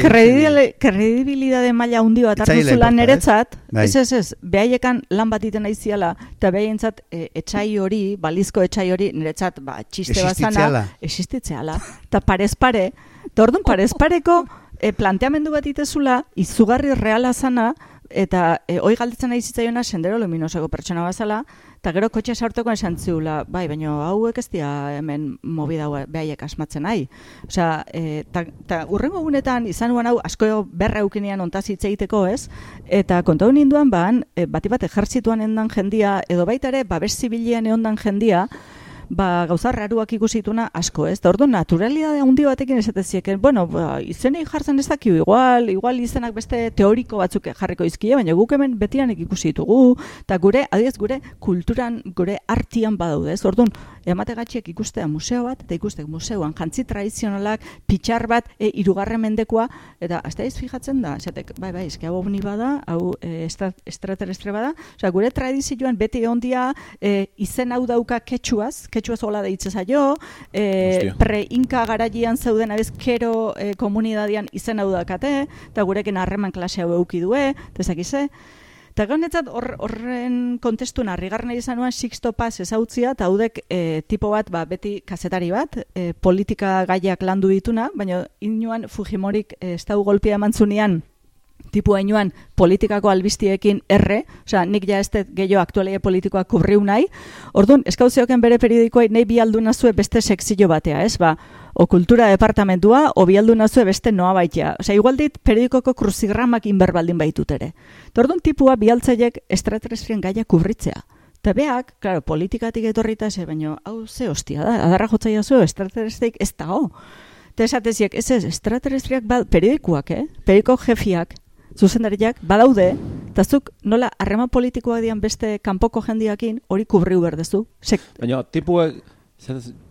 kredibilidade maila handi bat hartu zula neretzat, Bai. ez ez ez, behaiekan lan bat iten aiziala, eta behaientzat e, etxai hori, balizko etxai hori, niretzat, ba, txiste bat Existitzeala. eta parez pare, eta orduan parez pareko e, planteamendu bat itezula, izugarri reala zana, eta e, hoi galdetzen nahi zitzaiona sendero luminoseko pertsona bazala, eta gero kotxe sartuko esan ziula, bai, baina hauek ez dira hemen mobida hau behaiek asmatzen nahi. Osea, e, ta, ta urrengo gunetan izan nuen hau asko berra eukinean ontaz hitz egiteko, ez? Eta kontau ninduan ban, e, bati bat ejertzituan endan jendia, edo baita ere, babes zibilean eondan jendia, ba, gauza raruak ikusituna asko, ez? Da ordu naturalidade handi batekin esatezieken, bueno, ba, izenei jartzen ez dakiu, igual, igual izenak beste teoriko batzuk jarriko izkie, baina guk hemen betianek ikusi ditugu, eta gure, adiez, gure kulturan, gure artian badaude, ez? Orduan, emategatxiek ikustea museo bat, eta ikustek museoan jantzi tradizionalak, pitxar bat, e, irugarren mendekoa, eta azte ez fijatzen da, esatek, bai, bai, eski hau ovni bada, hau e, estra, extraterrestre bada, osea, gure tradizioan beti ondia e, izen hau dauka ketxuaz, ketxuaz hola deitze zaio, e, pre-inka garaian zeuden abezkero e, komunidadian izen hau dakate, eta gurekin harreman klase hau euki due, eta. Eta ganetzat hor, horren kontestuen harrigarren izan nuen Sixto Paz ezautzia, eta haudek e, tipo bat, ba, beti kazetari bat, e, politika gaiak landu dituna, baina inuan Fujimorik e, ez dau golpia eman zunean, tipu hainoan politikako albistiekin erre, osea, nik ja ez dut gehiago aktualia politikoa kubriu nahi, orduan, eskauzioken bere periodikoa nahi bialdu nazue beste sexillo batea, ez, ba, o kultura departamentua, o bialdu nazue beste noa baitea. Osea, igual dit periodikoko kruzigramak inberbaldin baitut ere. Orduan, tipua bialtzaiek extraterrestrien gaia kubritzea. Eta beak, claro, politikatik etorrita ze, baino, hau ze hostia da, adarra jotzaia zu, extraterrestrik ez dago. Eta esateziek, ez ez, extraterrestriak bad, periodikoak, eh? Periodiko jefiak, zuzendariak, badaude, eta zuk nola harreman politikoak dian beste kanpoko jendiakin hori kubriu berdezu. Sek, Baina, tipuek,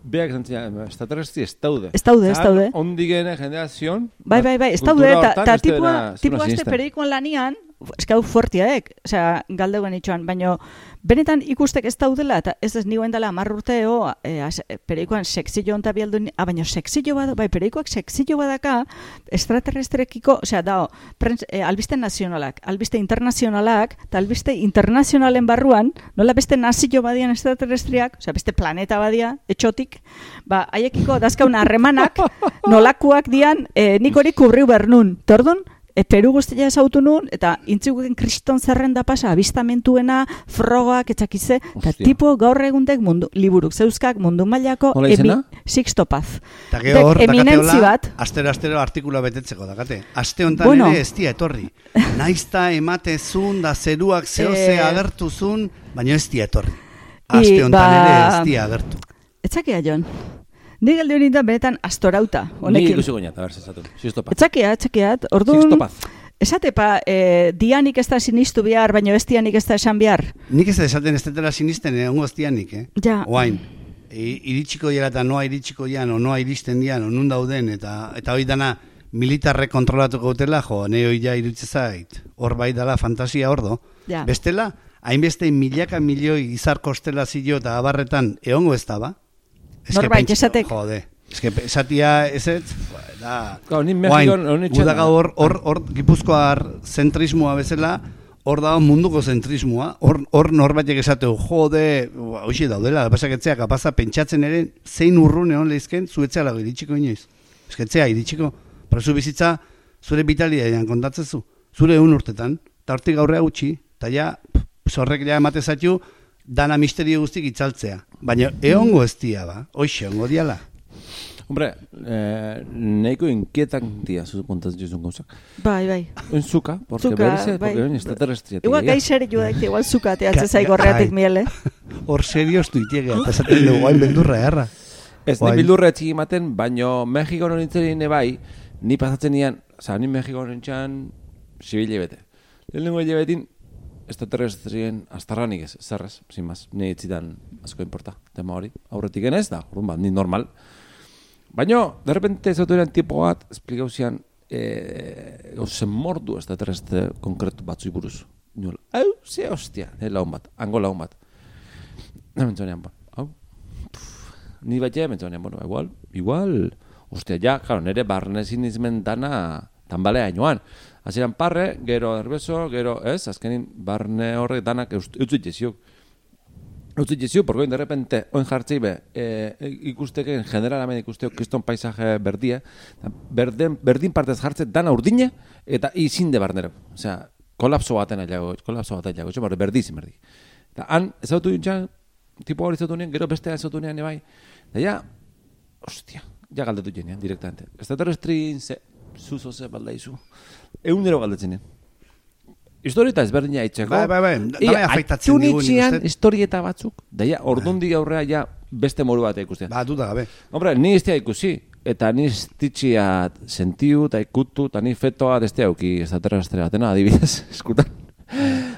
beak zentzia, extraterrestri ez daude. Ez daude, ez daude. Ondigene jendea zion. Bai, bai, bai, ez daude, eta tipua, tipua azte sinisten. periodikoan lanian, eskau fuertiaek, osea, galdeuen itxoan, baino, benetan ikustek ez daudela, eta ez ez nioen dela amar urteo, e, as, e, periodikoan sexillo onta bialdu, ni- ah, baino sexillo bada, bai, periodikoak sexillo badaka, extraterrestrekiko, osea, dao, prens, e, albiste nazionalak, albiste internazionalak, eta albiste internazionalen barruan, nola beste nazio badian extraterrestriak, osea, beste planeta badia, etxotik, ba, haiekiko dazkaun harremanak, nolakoak dian, e, nik hori kubriu bernun. Tordun, e, Peru guztia esautu nun, eta intziguken kriston zerrenda pasa, abistamentuena, frogak, etxakize, eta tipo gaur egundek mundu, liburuk zeuzkak mundu mailako izena? Sixto Paz. Eta gero hor, eminentzi bat, astero astero artikula betetzeko dakate. Aste honetan Bueno. ere ez dia etorri. Naizta ematezun da zeruak zehose Eh. agertuzun, baina ez dia etorri. Aste honetan ba- ere ez dia agertu. etzakia jon. Ni galde hori da benetan astorauta, honekin. ikusiko niat, a ber, zezatu. Etzakia, etzakiat, orduan... Sixto paz. Esate pa, e, dianik ez da sinistu behar, baino ez dianik ez da esan behar. Nik ez da esaten ez tetela sinisten egongo eztianik, eh? Ja. Oain, i- iritsiko jara eta noa iritsiko jan, o noa iristen dian, o nun dauden, eta eta hoi dana militarrek kontrolatuko dutela, jo, ne hoi ja irutze zait. Hor bai dala fantasia hor do. Ja. Bestela, hainbeste milaka milioi izar kostelazio eta abarretan egongo ez da, ba? Norbait esatek. Jode, ez que esatia ez ez, da... Claro, ni Mexikon hor, hor, hor, gipuzkoar zentrismoa bezala, hor dago munduko zentrismoa, hor, hor norbaitek esateu, jode, ba, hoxe daudela, pasaketzea, kapaza, pentsatzen ere, zein urrun egon lehizken, zuetzea lago iritsiko inoiz. Esketzea, iritsiko, para zu bizitza, zure bitalia kontatzen zu, zure egun urtetan, eta hortik gaurrea gutxi, eta ja, pff, horrek ja emate zaitu, dana misterio guztik itzaltzea. Baina, eongo ez dia, ba, hoxe, ongo diala. Hombre, eh, nahiko inkietan dia, zu kontatzen juzun gauzak. Bai, bai. En zuka, porque Zuka, berriz, bai. porque ben extraterrestria. Igual gai serio daite, igual zuka teatzen zaigo horreatik ai. miele. Hor serios tuitiega, eta esaten dugu, hain beldurra, erra. Ez, ni bildurra etxik ematen, baino Mexiko nintzen bai, ni pasatzen nian, oza, ni Mexiko nintzen zibile bete. Lehenengo hilabetin, extraterrestrien astarranik ez, zerrez, sin más, ni etzidan asko importa, tema hori. Aurretik genez da, urrun bat, ni normal. Baino, de repente zautu eran tipo bat, esplikau zian, eh, zen mordu extraterrestre konkretu batzui buruz. Niola, hau, ze hostia, ne laun bat, hango laun bat. Hemen zonean, ba, hau, ni bat ja, mentzonean, bueno, igual, igual, ostia, ja, claro, nire barne sinizmen dana tanbalea joan. Hasieran parre, gero erbeso, gero, ez, azkenin barne horrek danak eutzit jeziuk. Eutzit jeziuk, porque oin de repente, oin jartzei be, e, ikusteke, en general hemen ikusteo, kriston paisaje berdie, berdin, berdin partez jartzen dana urdine, eta izin de barnero. Osea, kolapso baten ailago, kolapso baten ailago, txo, berdi izin berdi. Eta han, ez autu dintxan, tipo hori zautu nien, gero bestea ez zautu nien, bai. Eta ja, ostia, ja galdetu jenean, direktamente. Extraterrestrin ze, zuzo ze baldaizu. Egunero galdetzen nien. Historieta ezberdina aitzeko. Bai, bai, bai, dana afektatzen digu, nik itxian uste. historieta batzuk, da ja, ordundi aurrea ja beste moru bat ikustea. Ba, duda gabe. Hombre, ni ez ikusi, eta ni ez titxia sentiu, eta ikutu, eta ni fetoa destea auki extraterrestre batena, adibidez, eskutan.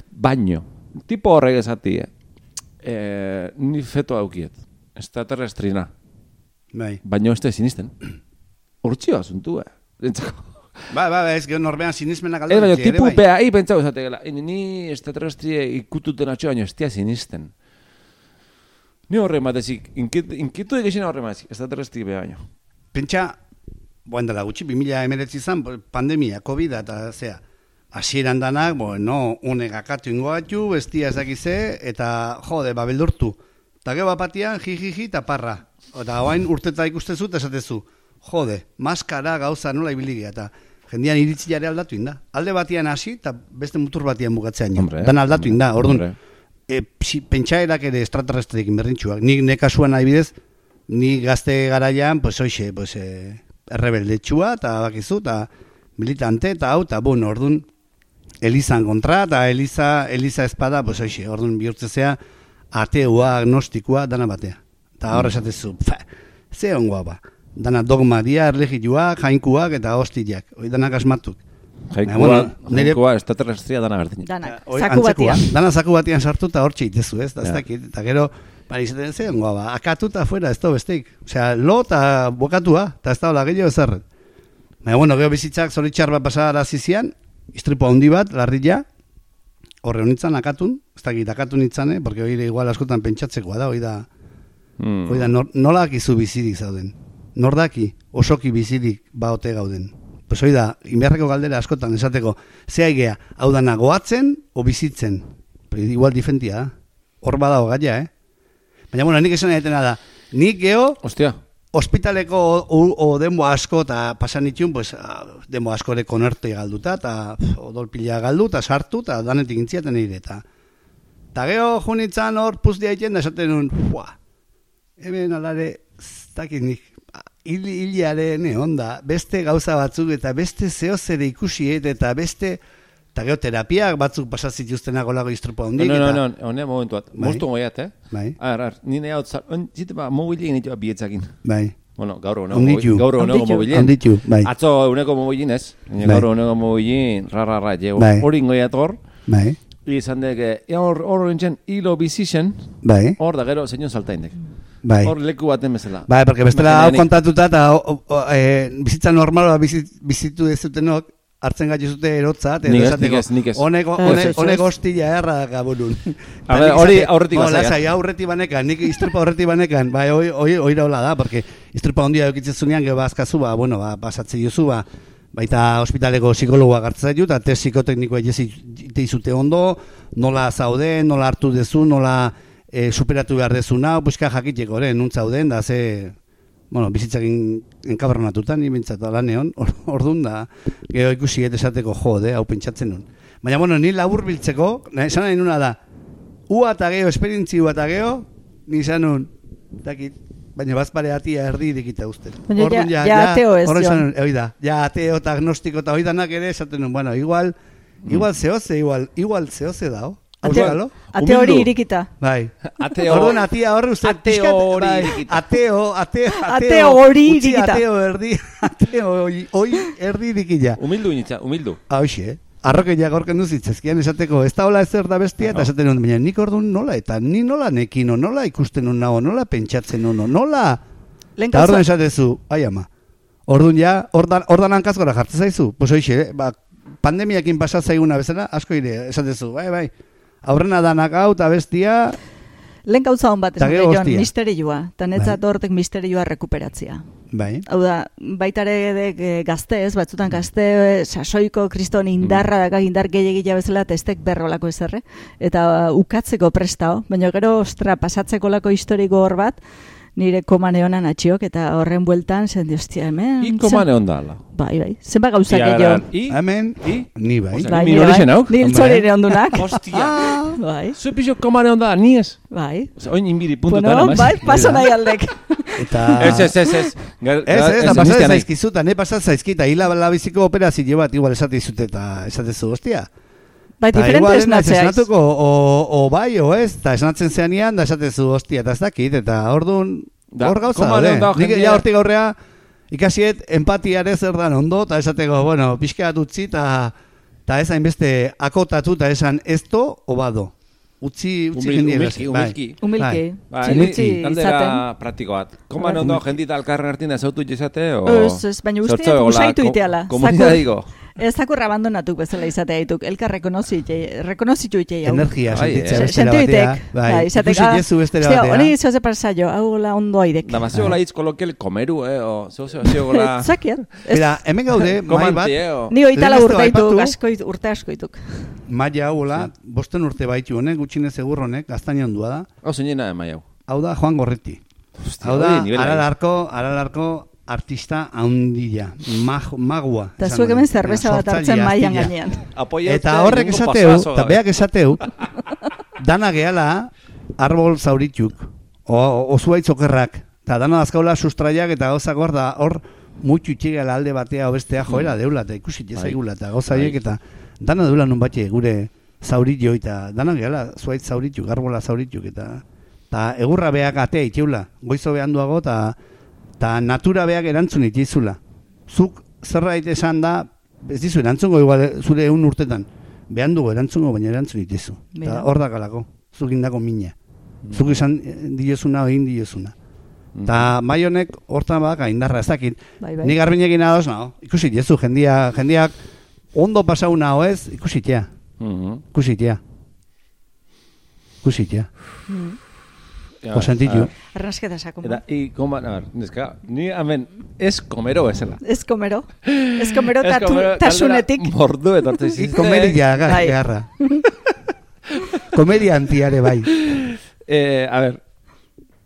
Baino, tipo horrek esati, eh? eh, ni fetoa aukiet, extraterrestrina, Bai. baino da sinisten. Hortxio asuntu, eh? Entzako. Ba, ba, ba, ez gero norbean sinismenak Ez baino, aldatzen ere, tipu bai. bea, hi pentsau esate gela, ni extraterrestrie ikututen atxo, baino ez tia sinisten. Ni horre matezik, inkitu egizien horre matezik, extraterrestri bea baino. Pentsa, boen dela gutxi, 2000 emeretzi zan, pandemia, covid eta zea. Hasieran danak, bueno, honek akatu ingo batu, bestia ezakize, eta jode, ba, beldurtu. Eta gero bapatian, ji, ji, ji, eta parra. Eta oain urteta ikustezu eta esatezu. Jode, maskara gauza nola ibili geha, eta jendian iritzi jare aldatu inda. Alde batian hasi, eta beste mutur batian bukatzean jo. Hombre, Dan aldatu inda, orduan. E, psi, pentsaerak ere extraterrestrekin berdintxuak. Nik ne kasuan adibidez, ni gazte garaian, pues hoxe, pues, e, errebeldetxua, eta bakizu, eta militante, eta hau, eta bueno, orduan, Elizan kontra, eta Eliza, Eliza espada, pues hoxe, orduan bihurtzezea, ateua, agnostikoa, dana batea. Eta hor esatezu, ze ongoa ba. Dana dogma dia, erlegioak, jainkuak, eta hostiak. Hoi danak asmatuk. Jaikua, bueno, nire- jaikua extraterrestria dana berdin. Danak, zaku batian. Dana zaku batian sartu eta hortxe itezu, ez? Da, ez dakit. Eta gero, bari izaten zen, goa, ba, akatu eta fuera, ez da besteik. Osea, lo eta bokatua, eta ez da hola gehiago ezarret. Baina, bueno, gero bizitzak zoritxar bat pasara zizian, istripo handi bat, larria, horre honitzan akatun, ez dakit akatun itzane, porque hori igual askotan pentsatzekoa da, hori da, Mm. hori da, nor, nola akizu bizirik zauden. Nor daki, osoki bizirik baote gauden. Pues hori da, inberreko galdera askotan esateko, ze aigea, hau dana goatzen o bizitzen. Pero igual difentia da. Hor badago gaia, eh? Baina, bueno, nik esan egiten da, nik geho, Ostia, ospitaleko o, o, demo asko eta pasan itxun, pues, demo askore konerte galduta, eta odolpila galdu, eta sartu, eta danetik intziaten nire, eta eta geho junitzan hor puzdia egiten da esaten nun, hemen alare, ez dakit nik, hilaren onda, beste gauza batzuk, eta beste zeo zer ikusi et, eta beste, eta geho terapiak batzuk pasatzituztenak olago iztropo no, handik, no, no, eta, no, honea momentu bat. Bai. Mostu goiat, eh? bai, Ar, ar, nire hau zar, on, zite ba, mobilik nitu bietzakin. bai, Bueno, gaur uneko Onditu. gaur Onditu. mobilen. Onditu, bai. Atzo uneko mobilin ez. Bai. Gaur uneko mobilin, ra, ra, ra, je, Bai. hori ingoiator. Bai, Izan deke, ea hor, hor nintzen hilo bizixen, bai, hor da gero zeinon saltaindek. Bai. Hor leku baten bezala. Bai, porque bestela hau kontatuta eta e, bizitza normala bizit, bizitu dezutenok hartzen gaitu zute erotza, eta Nik ez, esateko, nik ez, nik ez. Ez, honek, ez, honek ez. hostila erra gabonun. Hori aurretik bazai. bazai, Lasai, aurretik banekan, nik istripa aurretik banekan, bai, hoi, hoi, hoi hola da, porque istripa ondia eukitzen zunean, gero bazkazu, ba, bueno, ba, pasatze jozu, ba, baita ospitaleko psikologoa gartzen zaitu, eta test psikoteknikoa jezi izute ondo, nola zaude, nola hartu dezu, nola e, superatu behar dezu nau, buska jakiteko, ere, nun zauden, da ze, bueno, bizitzakin enkabronatuta, ni bintzat laneon, or, ordun da, gero ikusi eta esateko jode, hau pentsatzen nun. Baina, bueno, ni labur biltzeko, esan nahi nuna da, ua eta geho, esperientzi ua eta geho, ni izan nun, dakit, baina bazpare atia erdi dikita uste. Baina ja- ja ateo ez, Horren esan nun, hoi da, ja ateo eta agnostiko eta hoi danak ere esaten nun, bueno, igual, igual zehoze, igual, igual zehoze dao. Ate, ate hori irikita. Bai. Ateo. Orduan atia horre uste Ateo hori bai, irikita. Ateo, ateo, ateo. Ateo hori irikita. Ateo erdi, ateo hoi, erdi irikila. Humildu initza, humildu. Hauxe, arrokeia gorken duzitzezkian esateko, ez da hola ezer da bestia, eta esaten dut, baina nik orduan nola, eta ni nola nekino, nola ikusten nun nago, nola pentsatzen nun, nola, Lehen eta orduan esatezu, ai ama, orduan ja, ordan, ordan hankazgora jartzen zaizu, pues hoxe, ba, pandemiakin pasat zaiguna bezala, asko ire, esatezu, bai, bai, aurrena danak hau, eta bestia, lehen gauza hon bat, esan Jon, hostia. misterioa. Eta netzat Bai. hortek misterioa rekuperatzea. bai, Hau da, baitare dek eh, gaztez, batzutan gazte sasoiko kriston indarra daka indar gehiagia bezala testek berrolako ezerre. Eta uh, ukatzeko prestao, baina gero ostra pasatzeko lako historiko hor bat, nire komane honan atxiok, eta horren bueltan, zen di, ostia, hemen... Iko zen- mane onda ala. Bai, bai, zenba gauzak gehiago. I? hemen, I? ni bai, Bai, Ni nire minorixe bai. nauk? Nil Bai. zorire ondunak. Hostia. bai, Zue pixo komane onda, ni ez. bai. Oin inbiri puntutan Bueno, amaz. bai, pasa nahi aldek. eta... Ez, ez, ez, ez. Ez, ez, da ez, pasatzen nahi. zaizkizu, eta ne pasatzen zaizkita, hila labiziko operazio bat igual esate izute eta esatezu, hostia. Bai, diferente esnatzea. esnatuko, o, o bai, o ez, eta esnatzen zeanean, da esatezu, hostia, eta ez dakit, eta orduan, Da, hor gauza, daude. onda Nik ja hortik aurrea, ikasiet, empatiare zer dan ondo, eta esateko, bueno, pixka utzi, eta eta ez hainbeste akotatu, eta esan ez do, o bado. Utzi, utzi humilki, bai. humilki. Humilki. Ba, Txi- ni utzi galdera izaten. praktiko bat. Koman Bai. ondo jendita alkarren hartin da zautu jizate, o... Ez, ez, baina egola, usaitu iteala. Komunidadiko. Ez zakur abandonatuk bezala izatea dituk, elkar rekonozitu itei hau. Energia sentitzea eh. bestera Sentiu batea. bai, izatek, ikusi ah, hostia, batea. honi zoze parsaio, hau la ondo aidek. Da mazio gola hitz kolokiel komeru, eh, o... Zeo, zeo, zeo gola... Zakiat. Ez, Mira, hemen gaude, mai bat, eh, ni oitala urte urte asko dituk. maia hau, hola, bosten urte baitu honek, gutxinez egur honek, gaztaina ondua da. Hau zeinena emai hau. Hau da Juan Gorriti. Hau da, hori aralarko, aralarko artista haundila, mag, magua. Eta zuek hemen zerbeza bat hartzen astilla. gainean. Eta horrek esateu, eta beak esateu, dana gehala arbol zaurituk, o, ozuaitz okerrak, eta dana azkaula sustraiak eta gauzak hor da, hor mutu txigela alde batea o bestea joera deula, eta ikusi jazaigula, eta gauza Bai. eta dana deula nun batxe gure zauritio, eta dana gehala zuaitz zaurituk, arbola zaurituk, eta eta egurra beak atea itxeula, goizo behan duago, eta eta natura beak erantzun itxizula. Zuk zerbait esan da, ez dizu erantzungo igual zure egun urtetan. Behan dugu erantzungo, baina erantzun itizu. Eta hor dakalako, zuk indako mina. Zuk esan eh, diozuna, egin diozuna. Eta mai honek hortan baka indarra ez dakit. Bai, bai. Ni garbinekin ados, no, ikusi jezu, jendia, jendiak ondo pasau naho ez, ikusi tia, Mhm. ikusi tia. Ikusi tia. Ja, O sentitu. a ver, Arrasketa sakon. Eta, i, a ver, neska, ni hemen ez komero bezala. Ez komero. Ez komero tasunetik. Mordu etortzen I zizte. komedia Bai. garra. Komedia antiare bai. Eh, a ver,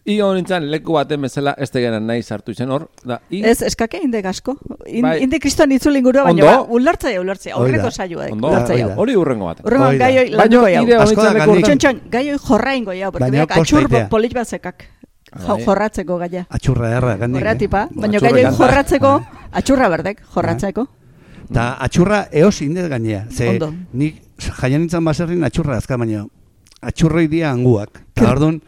i honintzan leku baten bezala ez tegenen nahi sartu izen hor. Da, i, Ez, eskake indek asko. In, Bai. Inde kriston itzul ingurua, baina ba, ulertzea, ulertzea. Horreko saioa, ondo, hori urrengo bat. Urrengo Baina landuko jau. Asko da honintzan leku horretan. Txon, txon, gaioi jorra ingo jau, porque Baina atxur polit bat zekak. Bai. jorratzeko gaia. Atxurra erra, gandik. Horrea eh? tipa, baina Atxurra ganda. jorratzeko, atxurra berdek, jorratzeko. Ta atxurra eos indez gainea. Ze Ondo. nik jaian nintzen baserrin atxurra azka baina atxurroi dia anguak. Ta orduan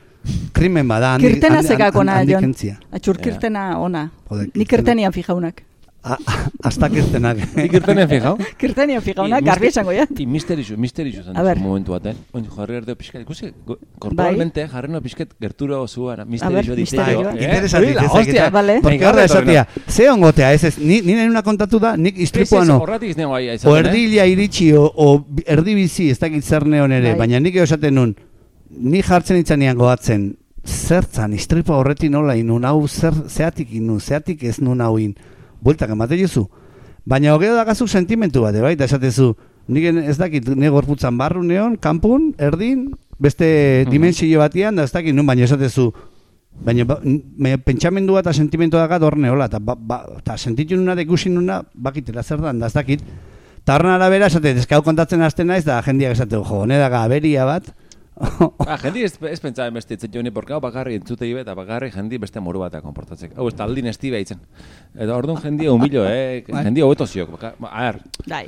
krimen bada. handik- Kirtena handi- zekak ona, Jon. entzia. Atxurkirtena ona. Joder, Nik kirtena. kirtenian fijaunak. A- a- Hasta kirtenak. Nik irtenen fijau. Kirtenian fijaunak, garbi esango ja. I misterixu, misterixu zen A ber. momentu baten. Oin jarri erdeo pixkat, ikusi, go- korporalmente jarri no pixkat gerturo zuara, misterixu misterioa. ditero. Interesante, Hori da, interesante. hostia. Vale. Porque Venga, horra etorri esatia, ze ongotea, ez ez, ni, ni nahi una kontatu da, nik istripua Ez, ez, no. Horratik ez nego ahi O izaten, eh? erdila iritsi, o, o erdi bizi, ez dakit zer neon ere, Bai. baina nik esaten nun, ni jartzen itzanean goatzen, zertzan, istripa horretin nola inun, hau zer, zeatik inun, zeatik ez nun hau in, bueltak emate juzu. Baina hogeo dakazu sentimentu bat, bai, eta esatezu, nik en- ez dakit, ne gorputzan barru neon, kanpun, erdin, beste Mhm. dimensio batian, da ez dakit nun, baina esatezu, Baina ba, me, pentsamendua eta sentimentua dakat hor neola, eta ba, ba, ta sentitu nuna da ikusi nuna, bakitela zer dan, da ez dakit. Ta horren arabera, esate, ezkau kontatzen hasten naiz, da jendiak esate, jo, hone daga aberia bat. Ah, jendi ez, ez pentsa beste itzen joni, porque hau bakarri entzute ibe, eta bakarri jendi beste moru batea konportatzek. Hau, ez taldin esti behitzen. Eta orduan jendi humilo, eh? Bai. Jendi hobeto ziok. Baka, ba, a ber, Dai.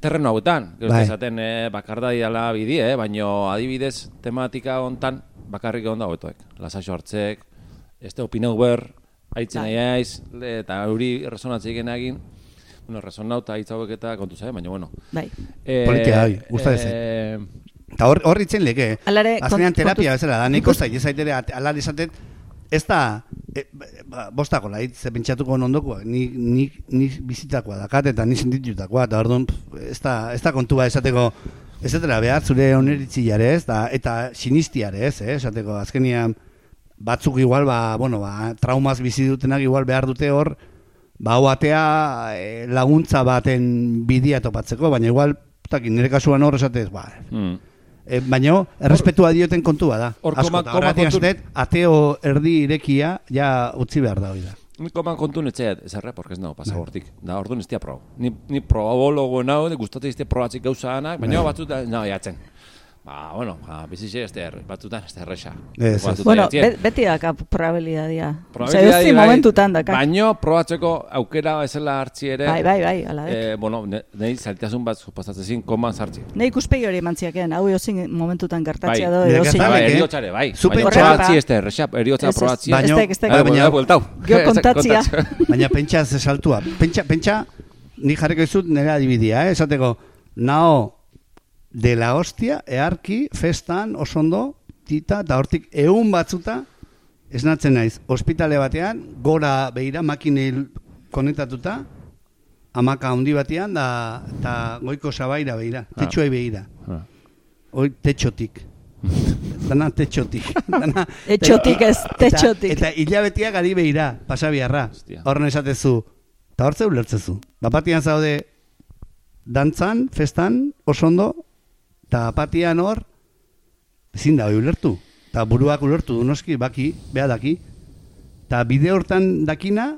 terreno hauetan, gero Bai. esaten eh, bakardai ala bidi, eh? baino adibidez tematika hontan bakarrik onda hobetoek. Lasaxo hartzek, ez da opinau ber, haitzen Bai. aiz, eta hori resonatzeik egin, bueno, resonauta hitz hauek eta kontu zabe, baina bueno. Bai. Eh, Politika, bai, gusta eh, Eta hor, hor itzen leke. Alare, Azkenean kont- terapia kontuz- bezala, da, nik osta, jezaitere, alare esatet, ez da, e, ba, bostako lait, ze pentsatuko ondokoa, ni, ni, ni bizitakoa dakat, eta ni sentitutakoa, eta orduan, ez da, ez da kontua esateko, ez dela behar, zure oneritziare ez, da, eta sinistiare ez, eh, esateko, azkenean, batzuk igual, ba, bueno, ba, traumaz bizi dutenak igual behar dute hor, ba, hau atea eh, laguntza baten bidia topatzeko, baina igual, takin, nire kasuan hor esatez, ba, mm. E, baina errespetua dioten kontua da. hor koma- koma ateo erdi irekia ja utzi behar da hori da. Nik koman kontu netxeat, ez erre, porque ez nago Bai. pasa hortik. Da, orduan ez dia proba. Ni, ni probabologo nao, de gustatzen izte probatzik gauza anak, baina Bai. batzutan, no, jatzen. Ba, bueno, ba, bizixe ez da erre, batzutan ez da erresa. Ez, ez. Bueno, jatzien. be, beti daka probabilidadia. Ez bai, momentutan daka. Baino probatzeko aukera ezela hartzi ere. Bai, bai, bai, ala dek. Eh, bueno, ne- nahi zailtasun bat zin koman sartzi. Ne ikuspegi hori emantziaken, hau eozin momentutan gertatzea Bai. do, eozin. Bai, eh? eriotzare, bai. Zu Baina probatzi ez da erresa, eriotza probatzi. Bai, baina- baina, bueltau. Gero kontatzia. Baina pentsa ze saltua. Pentsa, pentsa, ni jarriko izut nire adibidia, eh? esateko, nao de la hostia, earki, festan, osondo, tita, eta hortik eun batzuta, esnatzen naiz, ospitale batean, gora behira, makinei konektatuta, amaka handi batean, da, eta goiko sabaira behira, tetxoai behira. Hoi, tetxotik. Dana tetxotik. Dana, Etxotik ez, Eta- tetxotik. Eta, hilabetia gari behira, pasabiarra. Horren esatezu. Eta hortze ulertzezu. Bapatian zaude dantzan, festan, oso ondo, eta apatian hor, ezin da hori ulertu. Eta buruak ulertu du noski, baki, beha daki. Eta bide hortan dakina,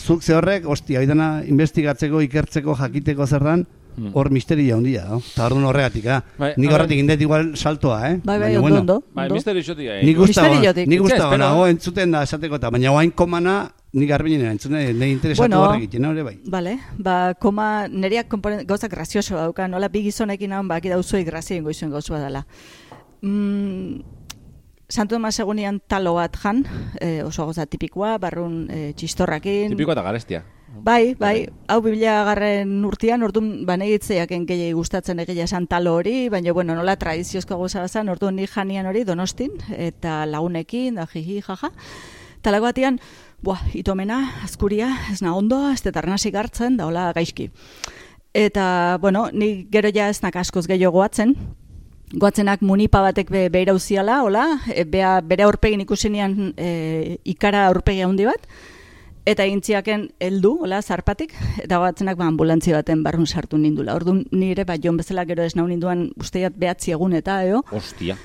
zuk ze horrek, ostia, hori dana investigatzeko, ikertzeko, jakiteko zer dan, Hmm. hor misteria handia, no? Eta orduan horregatik, ah. Bai, Nik ber- horretik indet igual saltoa, eh? Bai, bai, Baina, ondo, ondo. Bai, misteri xotik. Ni gustago, Misteriotik. ni Ez, gustago espero. nago entzuten da esateko eta baina oain komana ni garbinen entzune ne interesatu Bueno. horrek egiten hori bai. Vale, ba, koma, neriak komponen, gauza grazioso dauka, nola bi gizonekin hau baki dauzoi grazia ingo izuen gauzu dela. Mm, Santu Tomas egunian talo bat jan, eh, oso gauza tipikoa, barrun eh, txistorrakin. Tipikoa eta garestia. Bai, bai, hau biblia garren urtean, orduan banegitzeaken gehiagi gustatzen egia esan talo hori, baina bueno, nola tradiziozko gauza bazan, orduan ni janian hori donostin, eta lagunekin, da jiji, jaja. Eta lago buah, itomena, azkuria, ez na ondo, ez detarnasik hartzen, da hola gaizki. Eta, bueno, ni gero ja ez nak askoz gehiago goatzen, goatzenak munipa batek be, beira uziala, hola, e, bea, bere aurpegin ikusinean e, ikara aurpegi handi bat, eta intziaken heldu, hola, zarpatik, eta goatzenak ba, ambulantzia baten barrun sartu nindula. Orduan nire, ba, jon bezala gero ez nau ninduan usteiat behatzi egun eta, eo, Ostia.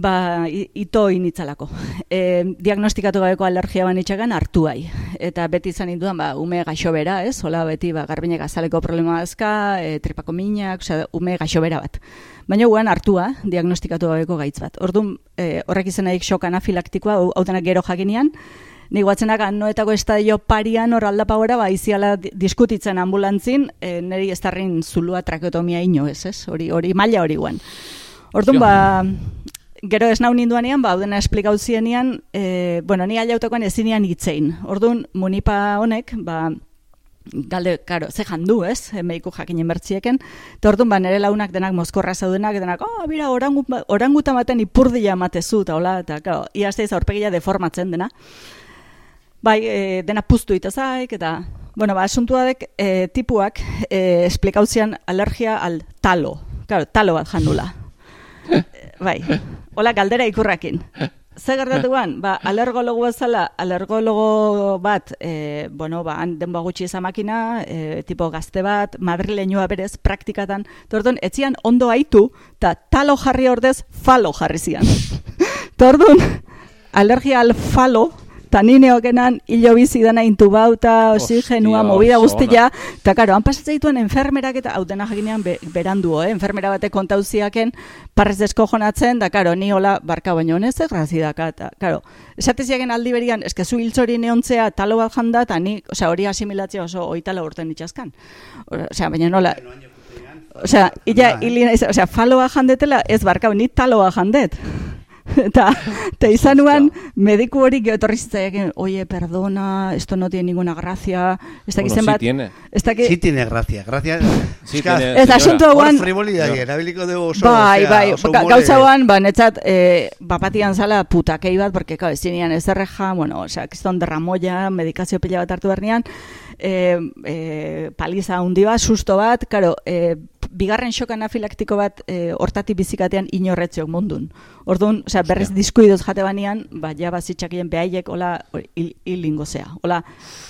Ba, ito initzalako. E, diagnostikatu gabeko alergia banitxagan hartuai. Eta beti izan ninduan, ba, ume gaixo bera, ez? Hola, beti, ba, garbinek azaleko problema dazka, e, tripako minak, osea, ume gaixo bera bat. Baina guan hartua, diagnostikatu gabeko gaitz bat. Orduan, e, horrek izan nahi xok anafilaktikoa, hau gero jakinian, Ni guatzenak anoetako estadio parian hor aldapa gora, ba, iziala di- diskutitzen ambulantzin, e, niri ez darrin zulua trakeotomia ino, ez, ez? Hori, hori maila hori guan. Orduan, ba, gero ez nau ninduanean, ba, haudena esplikau zienean, e, bueno, ni aliautekoan ezinean hitzein. Orduan, munipa honek, ba, galde, karo, ze jandu, ez, meiku jakinen bertzieken, eta orduan, ba, nire launak denak mozkorra zaudenak, denak, oh, bira, orangu, oranguta maten ipurdia matezu, eta hola, eta, karo, iazteiz aurpegia deformatzen dena. Bai, e, dena puztu ita zaik, eta, bueno, ba, asuntua dek, e, tipuak, e, esplikauzian alergia al talo. Claro, talo bat jandula. Bai, hola galdera ikurrakin. Ze gertatuan, ba, alergologo bezala, alergologo bat, e, bueno, ba, han denboa gutxi izan makina, e, tipo gazte bat, madrileñoa berez, praktikatan, tordun, etzian ondo aitu, eta talo jarri ordez, falo jarri zian. tordun, alergia al falo, eta nine hokenan hilo bizi dana intubauta, oxigenua, movida guztia, eta karo, han pasatzen dituen enfermerak eta hau dena jakinean be, berandu, eh? enfermera batek kontauziaken parrez deskojonatzen, da karo, ni hola barka baino honez egrazi daka, eta karo, esateziaken aldi berian, eske zu hiltzori neontzea talo bat janda, eta ni, osea, hori asimilatzea oso oitala urten itxaskan. Osea, baina nola, Osea, illa Bai. hili naiz, osea, faloa jandetela ez barkau, ni taloa jandet. eta, eta izanuan mediku hori geotorri zitzaiaken, oye, perdona, esto no tiene ninguna gracia, ez Bueno, dakizen sí bat, tiene. ez daki, Sí tiene gracia, gracia. Sí Eska, tiene- ez asunto Hor hauan, frivolidad, erabiliko dugu oso, bai, osea, bai, oso gauza hauan, ba, netzat, eh, bapatian zala putakei bat, porque, kau, ezinean ez erreja, bueno, osea, kiston derramoia, medikazio pila bat hartu bernean, eh, eh, paliza hundi bat, susto bat, karo, eh, bigarren shock anafilaktiko bat eh, hortatik bizikatean inorretziok mundun. Orduan, osea, berriz diskuidoz jate banean, ba, ja bazitzakien behaiek, hola, hilingo zea. Hola,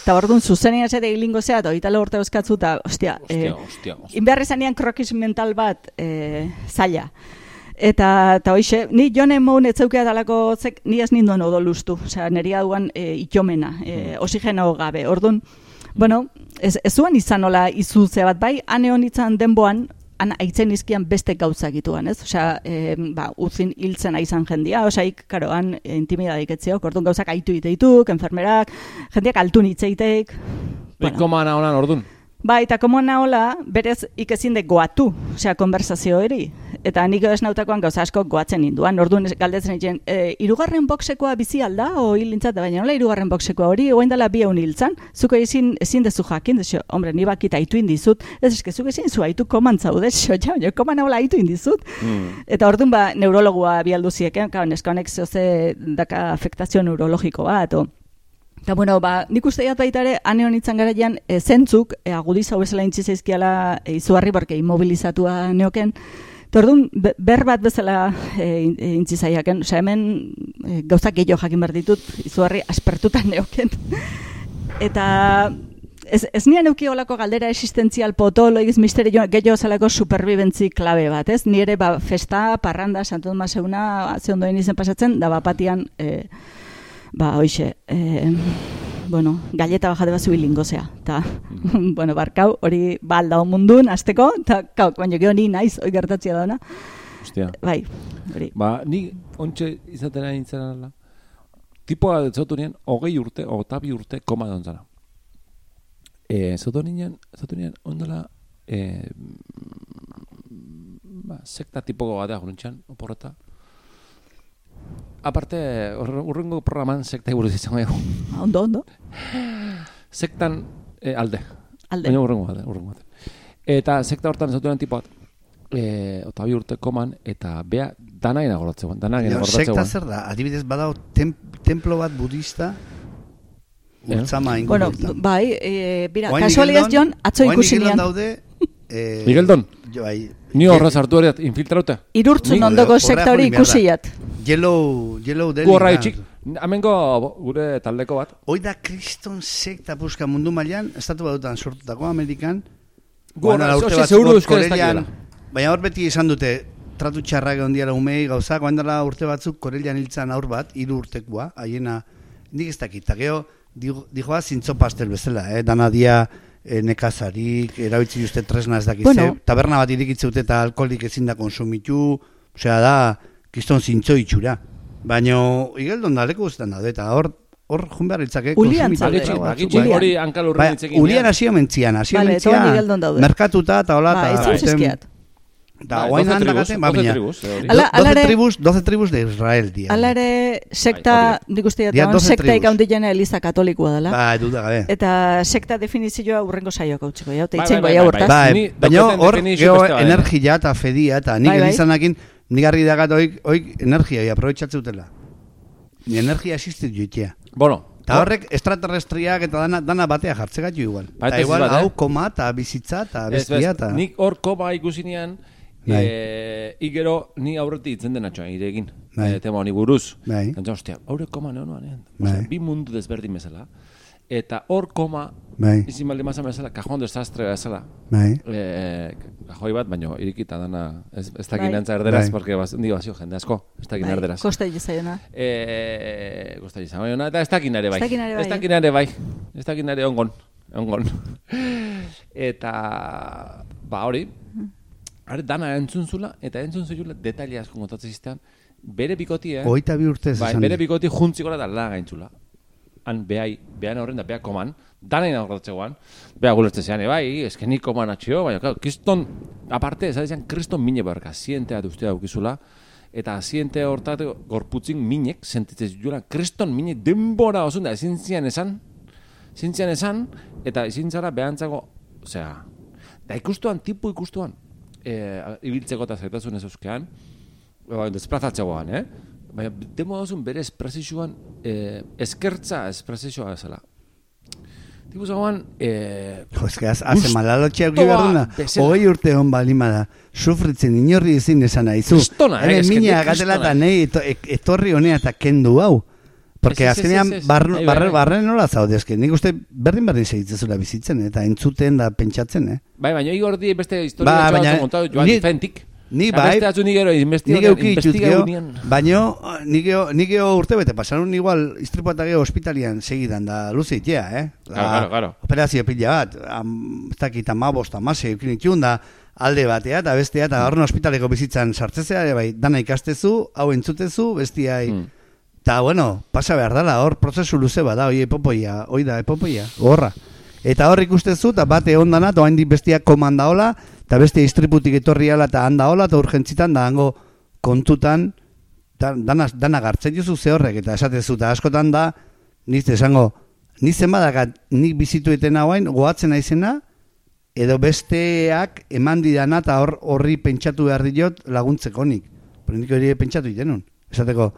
eta orduan, zuzenean zete hilingo zea, eta oitala urte euskatzu, eta, ostia, Ostia, eh, ostia, krokis mental bat e, zaila. Eta, eta hoxe, ni jone moun etzeukea dalako zek, ni ez ninduen odolustu, osea, niri duan e, itxomena, e, oxigeno gabe. Orduan, bueno, ez, ez zuen izan nola izuzea bat, bai, ane honitzan denboan, han aitzen izkian beste gauza gituan, ez? Osea, e, ba, uzin hiltzen izan jendia, osea, ik, karo, han intimidadik etziok, orduan gauzak aitu iteituk, enfermerak, jendiak altun itzeiteik. Bueno. Koma honan ordun. Ba, eta komo naola, berez ikezin de goatu, osea, konversazio hori. Eta nik ez nautakoan gauza asko goatzen induan. Orduan galdetzen egin, e, irugarren boxekoa bizi alda, o hil nintzat, baina nola irugarren boxekoa hori, oain dela bi egun hiltzan, zuko ezin, ezin dezu jakin, desio, hombre, ni bakita aitu indizut, ez eske, zuko ezin zu aitu koman zaude, xo, ja, baina koma naola aitu indizut. Mm. Eta orduan ba, neurologua bialdu zieken, kau, neska honek zehoze daka afektazio neurologiko bat, o, Eta, bueno, ba, nik uste dut baita ere, ane honitzen garaian, e, zentzuk, e, agudiz hau bezala intzi zaizkiala e, izugarri, porque immobilizatua neoken, be- ber bat bezala e, e, intzi zaiaken, osea, hemen e, gauzak gehiago jakin behar ditut, izugarri aspertutan neoken. Eta ez, ez nian euki olako galdera existentzial potolo, egiz misterio gehiago zelako superbibentzi klabe bat, ez? Ni ere ba, festa, parranda, santu maseuna, ze ondoen izen pasatzen, da bapatian, e, ba, hoixe, e, bueno, galleta bajate bat zubilingo zea, eta, bueno, barkau, hori ba aldao mundun, azteko, eta, kau, baina geho ni naiz, hoi gertatzea dauna, Ostia. bai, hori. Ba, ni ontxe izatera nintzen ala. Tipoa zotu nien, hogei urte, otabi urte, koma dontzara. E, zotu nien, zotu nien, ondela, e, ba, sekta tipoko batea juruntxan, oporreta. Aparte, urrengo programan sekta buruz izango dugu. Ondo, ondo, Sektan e, alde. alde. Baina urrengo bat, urrengo bat. Eta sekta hortan zautu nien tipo bat, e, otabi urte koman, eta bea goratzen, danaina Baina, goratzen. Sekta zer da? Adibidez badao tem, templo bat budista Eh? Urtzama Bueno, inguruntan. bai, e, bira, kasualiaz jon, atzo ikusi nian. daude... Eh, Igeldon? Jo, bai, Ni horra sartu hori infiltrauta. Irurtzun ondoko sekta hori joan Yellow, yellow horra da. itxik. Hemengo gure taldeko bat. Hoi da kriston sekta puska mundu mailan estatu batutan sortutako Amerikan. Batzuk seguru hor euskara ez. Baina hor beti izan dute tratu txarrak egon diara umei gauzak, guan dela urte batzuk Korelian hiltzan aur bat, hiru urtekoa, haiena, nik ez dakit, geho, dijo- dijoa zintzo pastel bezala, eh? dana dia eh, nekazarik, erabiltzi uste tresna ez dakize, Bueno. taberna bat irikitze dute eta alkoholik ezin da konsumitu, osea da, kiston zintzo itxura. Baina, igeldon da, leku guztetan daude, eta hor, hor jun behar itzake bagitxi, bai. hori hankal urrun Bai, itzekin. Ulian hasio mentzian, hasio Vale, mentzia toan Igeldon daude. merkatuta eta hola, Ba, eta ez. Eta Bai, guain 12 handagaten, tribus, ba, 12 baina, tribus, eh, hori. Ala- do- 12 alare- tribus, 12 tribus de Israel, dia. Hala ere, sekta, Bai, nik uste dut, 12 sekta ikaundilena eliza katolikoa dela. Ba, duda gabe. Eta sekta definizioa urrengo saioak hau txiko, ja, Bai, itxengo bai, ja bai, hortaz. bai. Ba, Ni baina hor, geho dela. energia eta fedia, eta nik Bai, bai. elizanakin, nik garri dagat oik, oik energia, dutela. Ni energia existit joitea. Bueno, Eta horrek extraterrestriak eta dana, dana batea jartzegatu igual. Eta igual bat, eh? hau koma eta bizitza eta bestia eta... nik hor koma ikusi nian, Bai. eh, igero ni aurretik itzen dena txoa iregin, Bai. eh, tema honi buruz. Bai. Eta, ostia, haure koma neon nuanean. Bai. Osea, bi mundu desberdin bezala. Eta hor koma, Bai. izin baldi mazan bezala, kajon desastre bezala. Bai. Eh, kajoi bat, baino irikita dana, ez, ez dakin Bai. erderaz, Bai. porque bas, ni bazio jende asko, ez dakin Bai, erderaz. Kosta izaiena. Eh, gusta izan baiona, eta ez dakin ere bai. Ez dakin ere bai, Ez dakin ere bai. Ongon. Ongon. eta, ba hori, are dana entzun zula, eta entzun zula detaile asko kontatzen ziztean, bere bikotia, Hogeita bi urtez bai, esan bere dit. bikoti juntzikola da la gaintzula. Han behai, behan horren da beha koman, danain aurratzegoan, beha gulertzen zean, e, bai, eske ni koman atxio, baina, claro, kriston, aparte, ez da kriston mine barka, zientea duztea daukizula, eta ziente hortat gorputzin minek sentitzen zituela, kriston mine denbora osun da, ezin zian esan, ezin zian esan, eta ezin zara behantzako, osea, da ikustuan, tipu ikustuan, e, ibiltzeko eta zaitasun ez euskean, ba, desplazatzegoan, eh? Baina, demo dozun bere espresizioan, eh, eskertza espresizioa bezala. Tipu zagoan, eh, Jo, eske, az, haze Gustoa malalotxea uki behar duna. bezala. Hogei urte hon balima da. Sufritzen inorri ezin esan aizu. Kristona, eh, mina ni gatela eta nahi ek- etorri honea eta kendu hau. Porque azkenean barren Bai, bai, barre, bai. barre nola zaude, eske nik uste berdin berdin segitzezula bizitzen, eta entzuten da pentsatzen, eh? bai, baina igor di beste historia Ba, ba, baina kontatu joan diferentik. Ni bai- Beste atzu nigero, Nik investiga, euki ditut investiga geho, unian. baino, nigeo, nigeo urte bete, pasaron igual, istripo eta geho ospitalian segidan da luze itea, eh? Claro, claro, claro. Operazio pila bat, am, ez dakit amabost, amase, eukin itxun da, alde batea eta bestea, eta horren ospitaleko bizitzan sartzezea, ere bai, dana ikastezu, hau entzutezu, bestiai, Mm. Eta, bueno, pasa behar dela, hor prozesu luze bada, oi epopoia, oi da epopoia, gorra. Eta hor ikustezu, eta bate ondana, eta hain bestia komanda hola, eta bestia istriputik etorri ala, eta handa hola, eta urgentzitan, da hango kontutan, da, dana, dana gartzen juzu ze horrek, eta esatezu, eta askotan da, niz esango, nizen badakat, nik bizitu eten hauain, goatzen naizena, edo besteak eman didana, eta hor horri pentsatu behar diot laguntzeko nik. Pero nik hori pentsatu itenun. Esateko,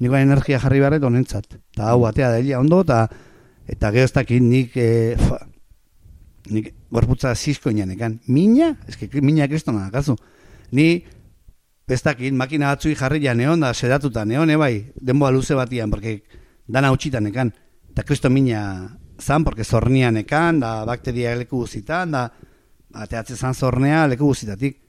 nik bain energia jarri beharret honentzat. Eta hau batea da ondo, eta eta ez dakit nik, e, fa, nik gorputza zizko inanekan. Mina? Ez que mina kristona kazu. Ni ez dakit makina batzui jarri ja neon da sedatuta neon, e, bai, denboa luze batian, porque dana utxitan ekan. Eta kristo mina zan, porque zornian ekan, da bakteria leku guzitan, da ateatze zan zornea leku guzitatik.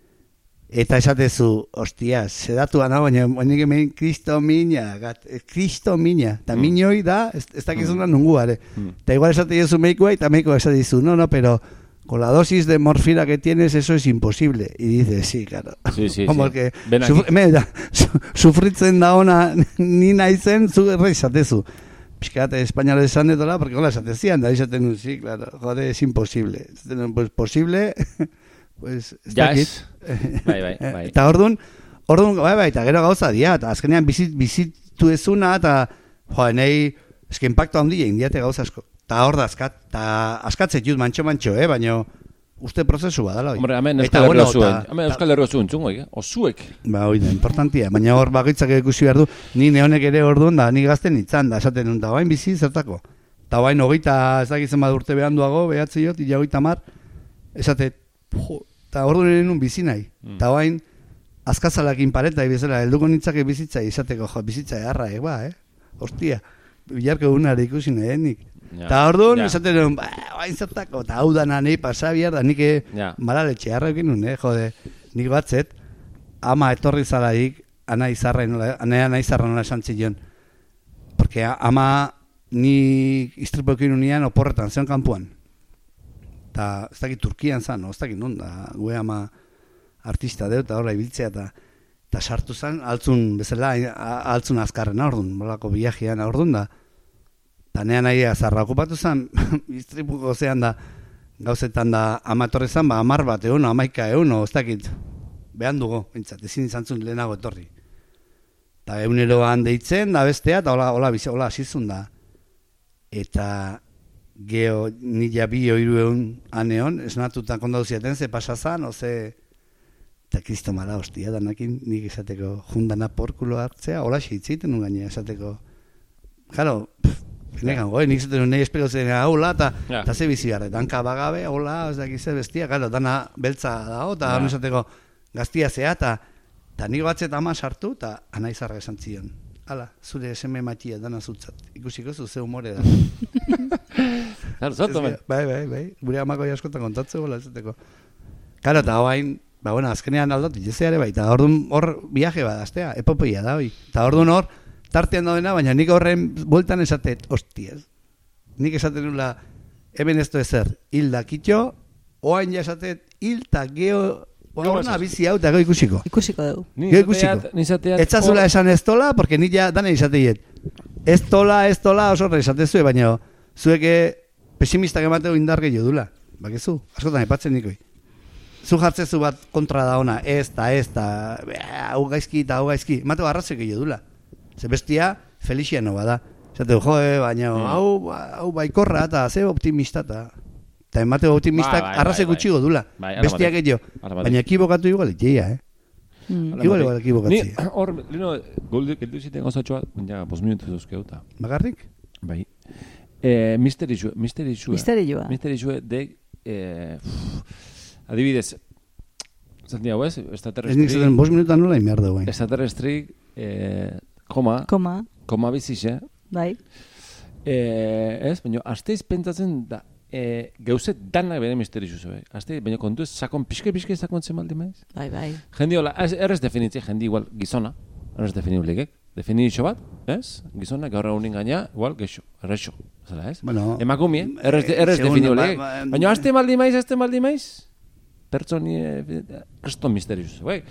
Eta esatezu, ostia, sedatu gana, baina baina hemen kristo mina, gat, eh, kristo mina, eta Mm. minoi da, ez, ez dakizuna nungu, are. Mm. Eta igual esate dizu meikoa, eta meikoa esate dizu, no, no, pero con la dosis de morfina que tienes, eso es imposible. Y dices, sí, claro. Sí, sí, Como sí. que sufri- me, da, su- sufritzen da ona ni naizen, zu erre esatezu. Piscate español esan detola, porque hola esatezian, da esaten nun, sí, claro, joder, es imposible. Pues posible, pues, Ja, dakit. ez. Bai, bai, bai. Eta orduan, orduan, bai, bai, eta gero gauza dia, eta azkenean bizit, bizitu ezuna, eta, jo, nahi, eske impacto handia indiate gauza asko. Eta hor da azkat, eta askatzet jut mantxo-mantxo, eh, baina uste prozesu badala. hoi. Hombre, hemen Euskal Herria zuen. ta- Hemen Euskal Herria zuen, txungo, eh? Osuek. Ba, da, importantia. Baina hor bakoitzak ikusi behar du, ni neonek ere orduan da, ni gazten itzan da, esaten da, bain bizi zertako. Eta bain hogeita, ez dakitzen bat urte behan duago, behatze jot, ila hogeita mar, esate, jo, eta orduan ere nun bizi nahi. Mm. Eta bain, azkazalakin pareta, bezala, helduko nitzake bizitza, izateko, jo, bizitza eharra, eh, ba, eh? Ostia, bilarko egunare ikusi nahi, nik. Ja. Eta orduan, Ja. esaten dut, ba, bain zertako, eta hau da nahi pasa bihar da, nik eh, Ja. malaletxe harra ekin nun, eh, jode, nik batzet, ama etorri zalaik, ana izarra nola, ana ana izarra nola esan zion. Porque ama ni istripo ekin unian oporretan, zeon kanpuan. Ta, ez dakit Turkian zan, no? ez dakit nun, da, gue ama artista deu, eta horra ibiltzea, eta eta sartu zan, altzun bezala, altzun azkarren ordun, bolako biajean ordun da. Eta nea nahi azarra okupatu zan, istripuko zean da, gauzetan da amatorre zan, ba, amar bat egun, amaika egun, ez dakit. behan dugu, bintzat, ezin izan zuen lehenago etorri. Eta eguneroan deitzen, da bestea, eta hola, hola, hola asizun da. Eta geho, nila bi oiru egun aneon, esnatuta kondauziaten, ze pasazan, oze... Eta kristo mala, hostia, danakin nik esateko jundana porkulo hartzea, hola xitziten nun gaine esateko. Jaro, Negan, goe, nik zaten nahi espero zen haula, eta Ja. ta ze bizi gara, danka bagabe, hola, ez dakiz bestia, gara, dana beltza dago, eta ja. esateko gaztia zea, eta ta nik batzet ama sartu, eta anaizarra esan zion. Hala, zure seme matia dana zutzat. Ikusiko zu ze humore da. Men. que- Bai, bai, bai. Gure amako askotan kontatzen bola esateko. Karo, eta hoain, ba, bueno, azkenean aldatu, jezeare bai, eta orduan hor viaje bat, astea, epopeia da, hoi. Eta orduan hor, tartean daudena, baina nik horren bueltan esatet, hostias. Nik esaten nula, hemen ez du ezer, hil dakitxo, oain ja esatet, hil eta Gero Horna bizi hau eta ikusiko. Ikusiko dugu. Ni Gero ikusiko. Etzazula hor- esan ez tola, porque ni ja dana izateiet. Ez tola, ez tola, oso horre esatezue, baina zueke pesimistak emateu indar gehiago dula. Bakizu, askotan epatzen nikoi. Zu jartzezu bat kontra da ona, ez ta, ez bea, hau gaizki eta hau gaizki. Emateu arrazio gehiago dula. Ze bestia, Felixiano bada. Zateu, jo, eh, baina Mm. hau, hau baikorra eta ze optimista eta eta emateu optimistak Bai, arrazio bai, bai. gutxigo dula. Bai, ara Bestia gehiago. Baina ekibokatu igual, jeia, eh? Mm. Igual, igual, ekibokatzi. Ni, hor, lino, goldu, geldu ziten gauzatxoa, ja, bos minutu dauzkeuta. Bagarrik? Bai. Eh, misteri xue, misteri xue. Misterioa. Misteri xue de, eh, adibidez, zaten hau ez, Ez nik zaten, bos minutan nola inbiar dugu, eh? extraterrestri, eh, koma, Koma, koma bizixe, bai. eh, ez, baina, asteiz pentsatzen da, eh, geuzet danak bere misteri xue, bai. Aste, baina kontu ez, sakon, pixke, pixke sakontzen maldi maiz? Bai, bai. Jendi hola, ez, errez definitzea, jendi igual gizona, errez definiblikek, definitxo bat, ez? Gizona gaur egunin gaina, igual gexo, errexo, zela, ez? Bueno, Emakumie, errez, eh, errez segundo, definiblikek. ba- ba- Baina aste maldi maiz, aste maldi maiz, pertsoni, eh, kriston misterius, bai?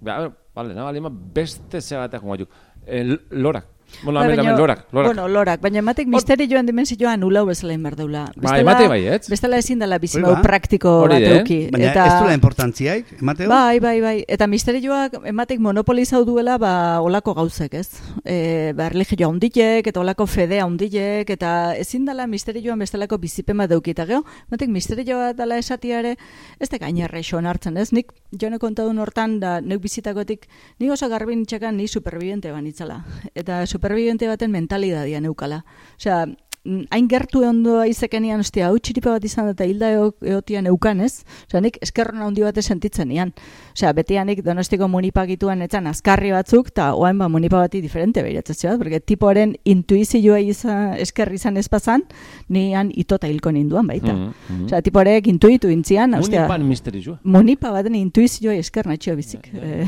Ba, vale, ma beste zegatak jongatuk. Eh, lorak. Bueno, Bai, baina- lorak, lorak. Bueno, lorak, baina ematek misterioan dimensioan ulau bezala inberdeula. Bai, emate bai, ez? Bestela ezin dela bizimau ba. praktiko Hori bat de, eh? euki. baina eta... ez duela importantziaik, emateu? Bai, bai, bai. Eta misterioak ematek monopolizau duela ba olako gauzek, ez? E, ba, erligioa hunditek, eta olako fedea hunditek, eta ezin dela misterioan bestelako bizipen bat. Eta gero, ematek misterioa dela esatiare, ez da gainerre hartzen, ez? Nik jone kontadun hortan, da neuk bizitakotik, nik oso garbin itxakan ni superviviente banitzala. Eta superviviente baten mentalidadia neukala. Osea, mm, hain gertu ondo aizekenian, ostia, hau txiripa bat izan eta hilda eo- eotian eukan, ez? Osea, nik eskerrona handi bate sentitzen nian. Osea, betianik donostiko munipagituan etzan azkarri batzuk, eta oain ba munipa bati diferente behiratzen bat, porque tipoaren intuizioa izan, esker izan espazan, nian itota hilko ninduan baita. Mhm, mhm. Osea, tipoarek intuitu intzian, ostia, Munipan misteriua. munipa baten intuizioa esker natxio bizik. Eh,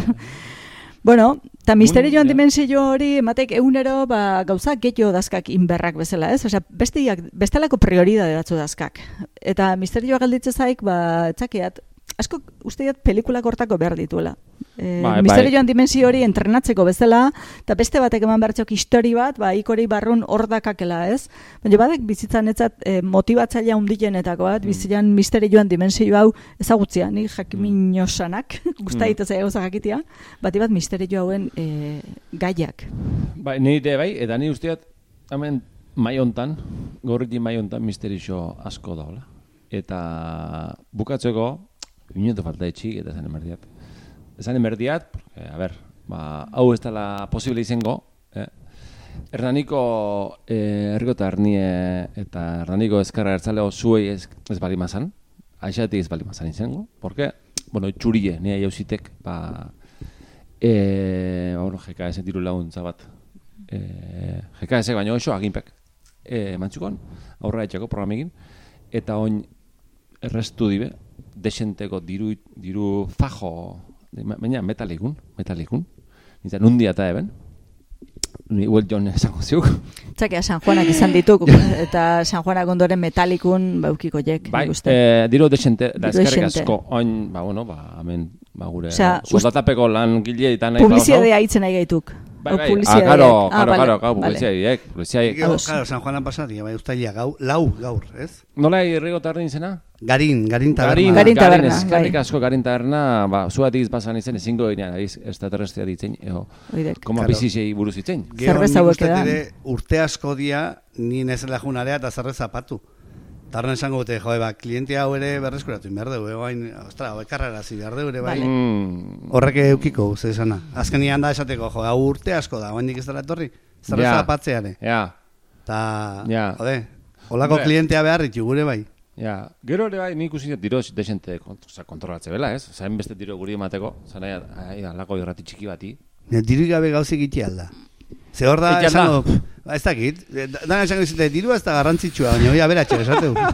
Bueno, eta misterioan ja. dimensio hori ematek egunero ba, gauza gehiago dazkak inberrak bezala, ez? Osea, bestiak, bestelako prioridade batzu dazkak. Eta misterioa galditze zaik, ba, etzakeat, asko usteiat pelikulak hortako behar dituela. E, Bai, bai. misterioan dimensio hori entrenatzeko bezala, eta beste batek eman bertxok histori bat, ba, ikori barrun hordakakela, ez? Baina badek bizitzan etzat e, motibatzailea hundienetako bat, bizitzan misterioan dimensio hau ezagutzia, nik jakiminosanak, gusta Mm. mm. gauza jakitia, bati bat misterio hauen e, gaiak. Bai, nire bai, eta ni usteat, hemen mai hontan, gorriti mai hontan misterixo asko daula. Eta bukatzeko, minutu falta etxik, eta esan emerdiat. Esan emerdiat, porque, a ber, ba, hau ez dela posible izango, eh? Hernaniko eh, erriko eta hernie eta Hernaniko ezkarra ertzaleo zuei ez, ez bali mazan, aixatik ez bali mazan izango, porque, bueno, txurie, nire jauzitek, ba, e, bueno, GKS diru laguntza bat. E, GKS baino oso aginpek. E, mantzukon, aurra etxeko programegin. Eta oin errestu dibe, desenteko diru, diru fajo, baina metalikun, metalikun. Nintzen, nundia eta eben. Ni huel jon esango ziuk. Txakea San Juanak izan dituk, eta San Juanak ondoren metalikun baukiko jek, Bai, eh, diru desente, da eskerrik asko, oin, ba, bueno, ba, hemen, ba, gure Osea, ust- soldatapeko lan gile eta nahi Publizidadea hitzen nahi gaituk. Bai, bai. Ah, Ah, karo, vale, karo, karo, vale. publizidadeak, publizidadeak. Gero, Ados. claro, San Juanan pasatia, bai, ustaila gau, lau gaur, ez? Nola irrigo tarden izena? Garin, garin taberna. Garin, Garin garin, taberna, eskerrik bai. asko garin taberna, ba, zuatik pasan izen ezingo ginean, agiz, extraterrestria ditzen, Oidek. koma Claro. bizizei buruz itzen. Gero, Zerbeza nik hauek uste edan. urte asko dia, ni nezela junarea eta zerre zapatu. Tarren esango dute, joe, ba, kliente hau ere berreskuratu behar dugu, egoain, ostra, hau ekarrarazi behar dugu ere, bai. Mm, Horrek eukiko, ze esana. Azkenian da esateko, jo, hau urte asko da, oaindik ez dela etorri. Zerre Ja. zapatzeare. ja, Ta, Ja. jode, holako klientea behar ditu gure bai. ja. Gero ere bai, nik usin diro desente kont, oza, kontrolatze bela, ez? Oza, beste diro guri emateko, zan nahi, ai, alako irrati txiki bati. Ne, diru gabe gauzik iti alda. Ze hor da, esango, ba, ez dakit, eh, da- dana esango izate, dirua ez da garrantzitsua, baina hoi aberatxe esateu.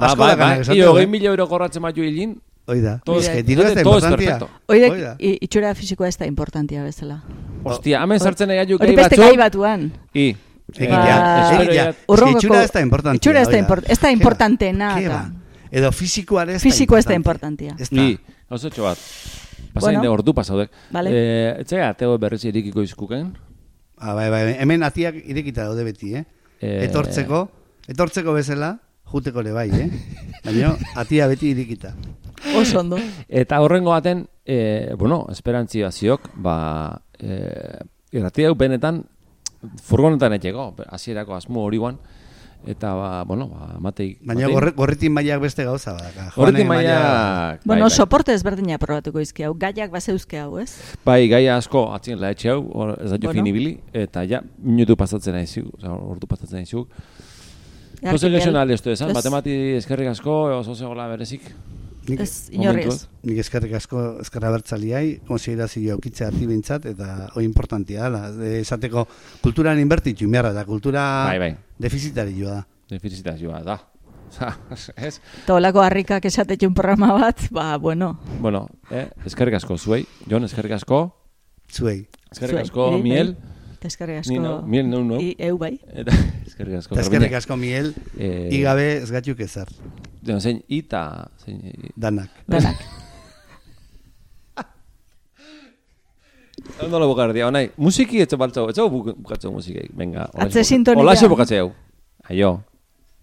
Ba, ba, ba, ganak i, esateu, hogei eh? mila euro korratzen matu hilin, Hoi da, Todo es es- que dirua ez da todo es importantia. perfecto. Hoi Oidek, da. i- itxura fisikoa ez da importantia bezala. Ostia, hemen sartzen nahi gaitu Hori gai beste batzuk. gai batuan. I, Egitea, Ba, egitea. itxura ez da importantia. itxura ez da importantena, ba. Edo fisikoa ez da Fisikoa ez da importantia. Ez I, da. gauzotxo bat. Pasain Bueno. de ordu pasaudek. Vale. Eh, etzea, teo berriz irikiko izkuken. Ah, bai, bai, hemen atiak irekita daude beti, eh? Eh, Etortzeko, etortzeko bezala, juteko ere bai, eh? Baina atia beti irekita. Oso ondo. Eta horrengo baten, eh, bueno, esperantzia ziok, ba, eh, irrati hau benetan, furgonetan etxeko, hasierako asmo hori guan, eta, ba, bueno, ba, matei... Baina gorre, gorritin mailak beste gauza badaka. Horrekin Joane maila... Bueno, bai, bai. soporte ezberdina probatuko izki hau. Gaiak bazeuzke hau, ez? Bai, gaia asko atzien laetxe hau, hor, ez da jo Bueno. finibili, eta ja, minutu pasatzen nahi oza, ordu pasatzen nahi. Jarki Jose behar. lesional esto esan, Ez. batemati eskerrik asko, oso zegoela berezik. Nik, Ez, inorri Momentu, ez. nik eskerrik asko eskerra bertzaliai, konsiderazio aukitzea ati bintzat, eta hoi importantia dela. E, esateko kulturan inbertitu inberra, eta kultura Bai, bai. defizitari joa da. Defizitazioa da. Oza, ez? Eta olako harrikak esatetxun programa bat, ba, bueno. Bueno, eh, eskerrik asko zuei, Jon, eskerrik asko, Zuei. eskerrik zuei, asko, iri, Miel, bai. Eskerrik ni asko. nau, Miel nau, nau, I, eu bai. eta eskerrik asko, eskerrik asko Miel, Eh, igabe ez gatxuk ezar, Deno, zein, ita, zein, danak. Danak. Ondo lo bukardia, onai, musiki etxo baltzo, etxo bukatzeu musikei, venga. Atze sintonia. Olaxo bukatzeu. Aio.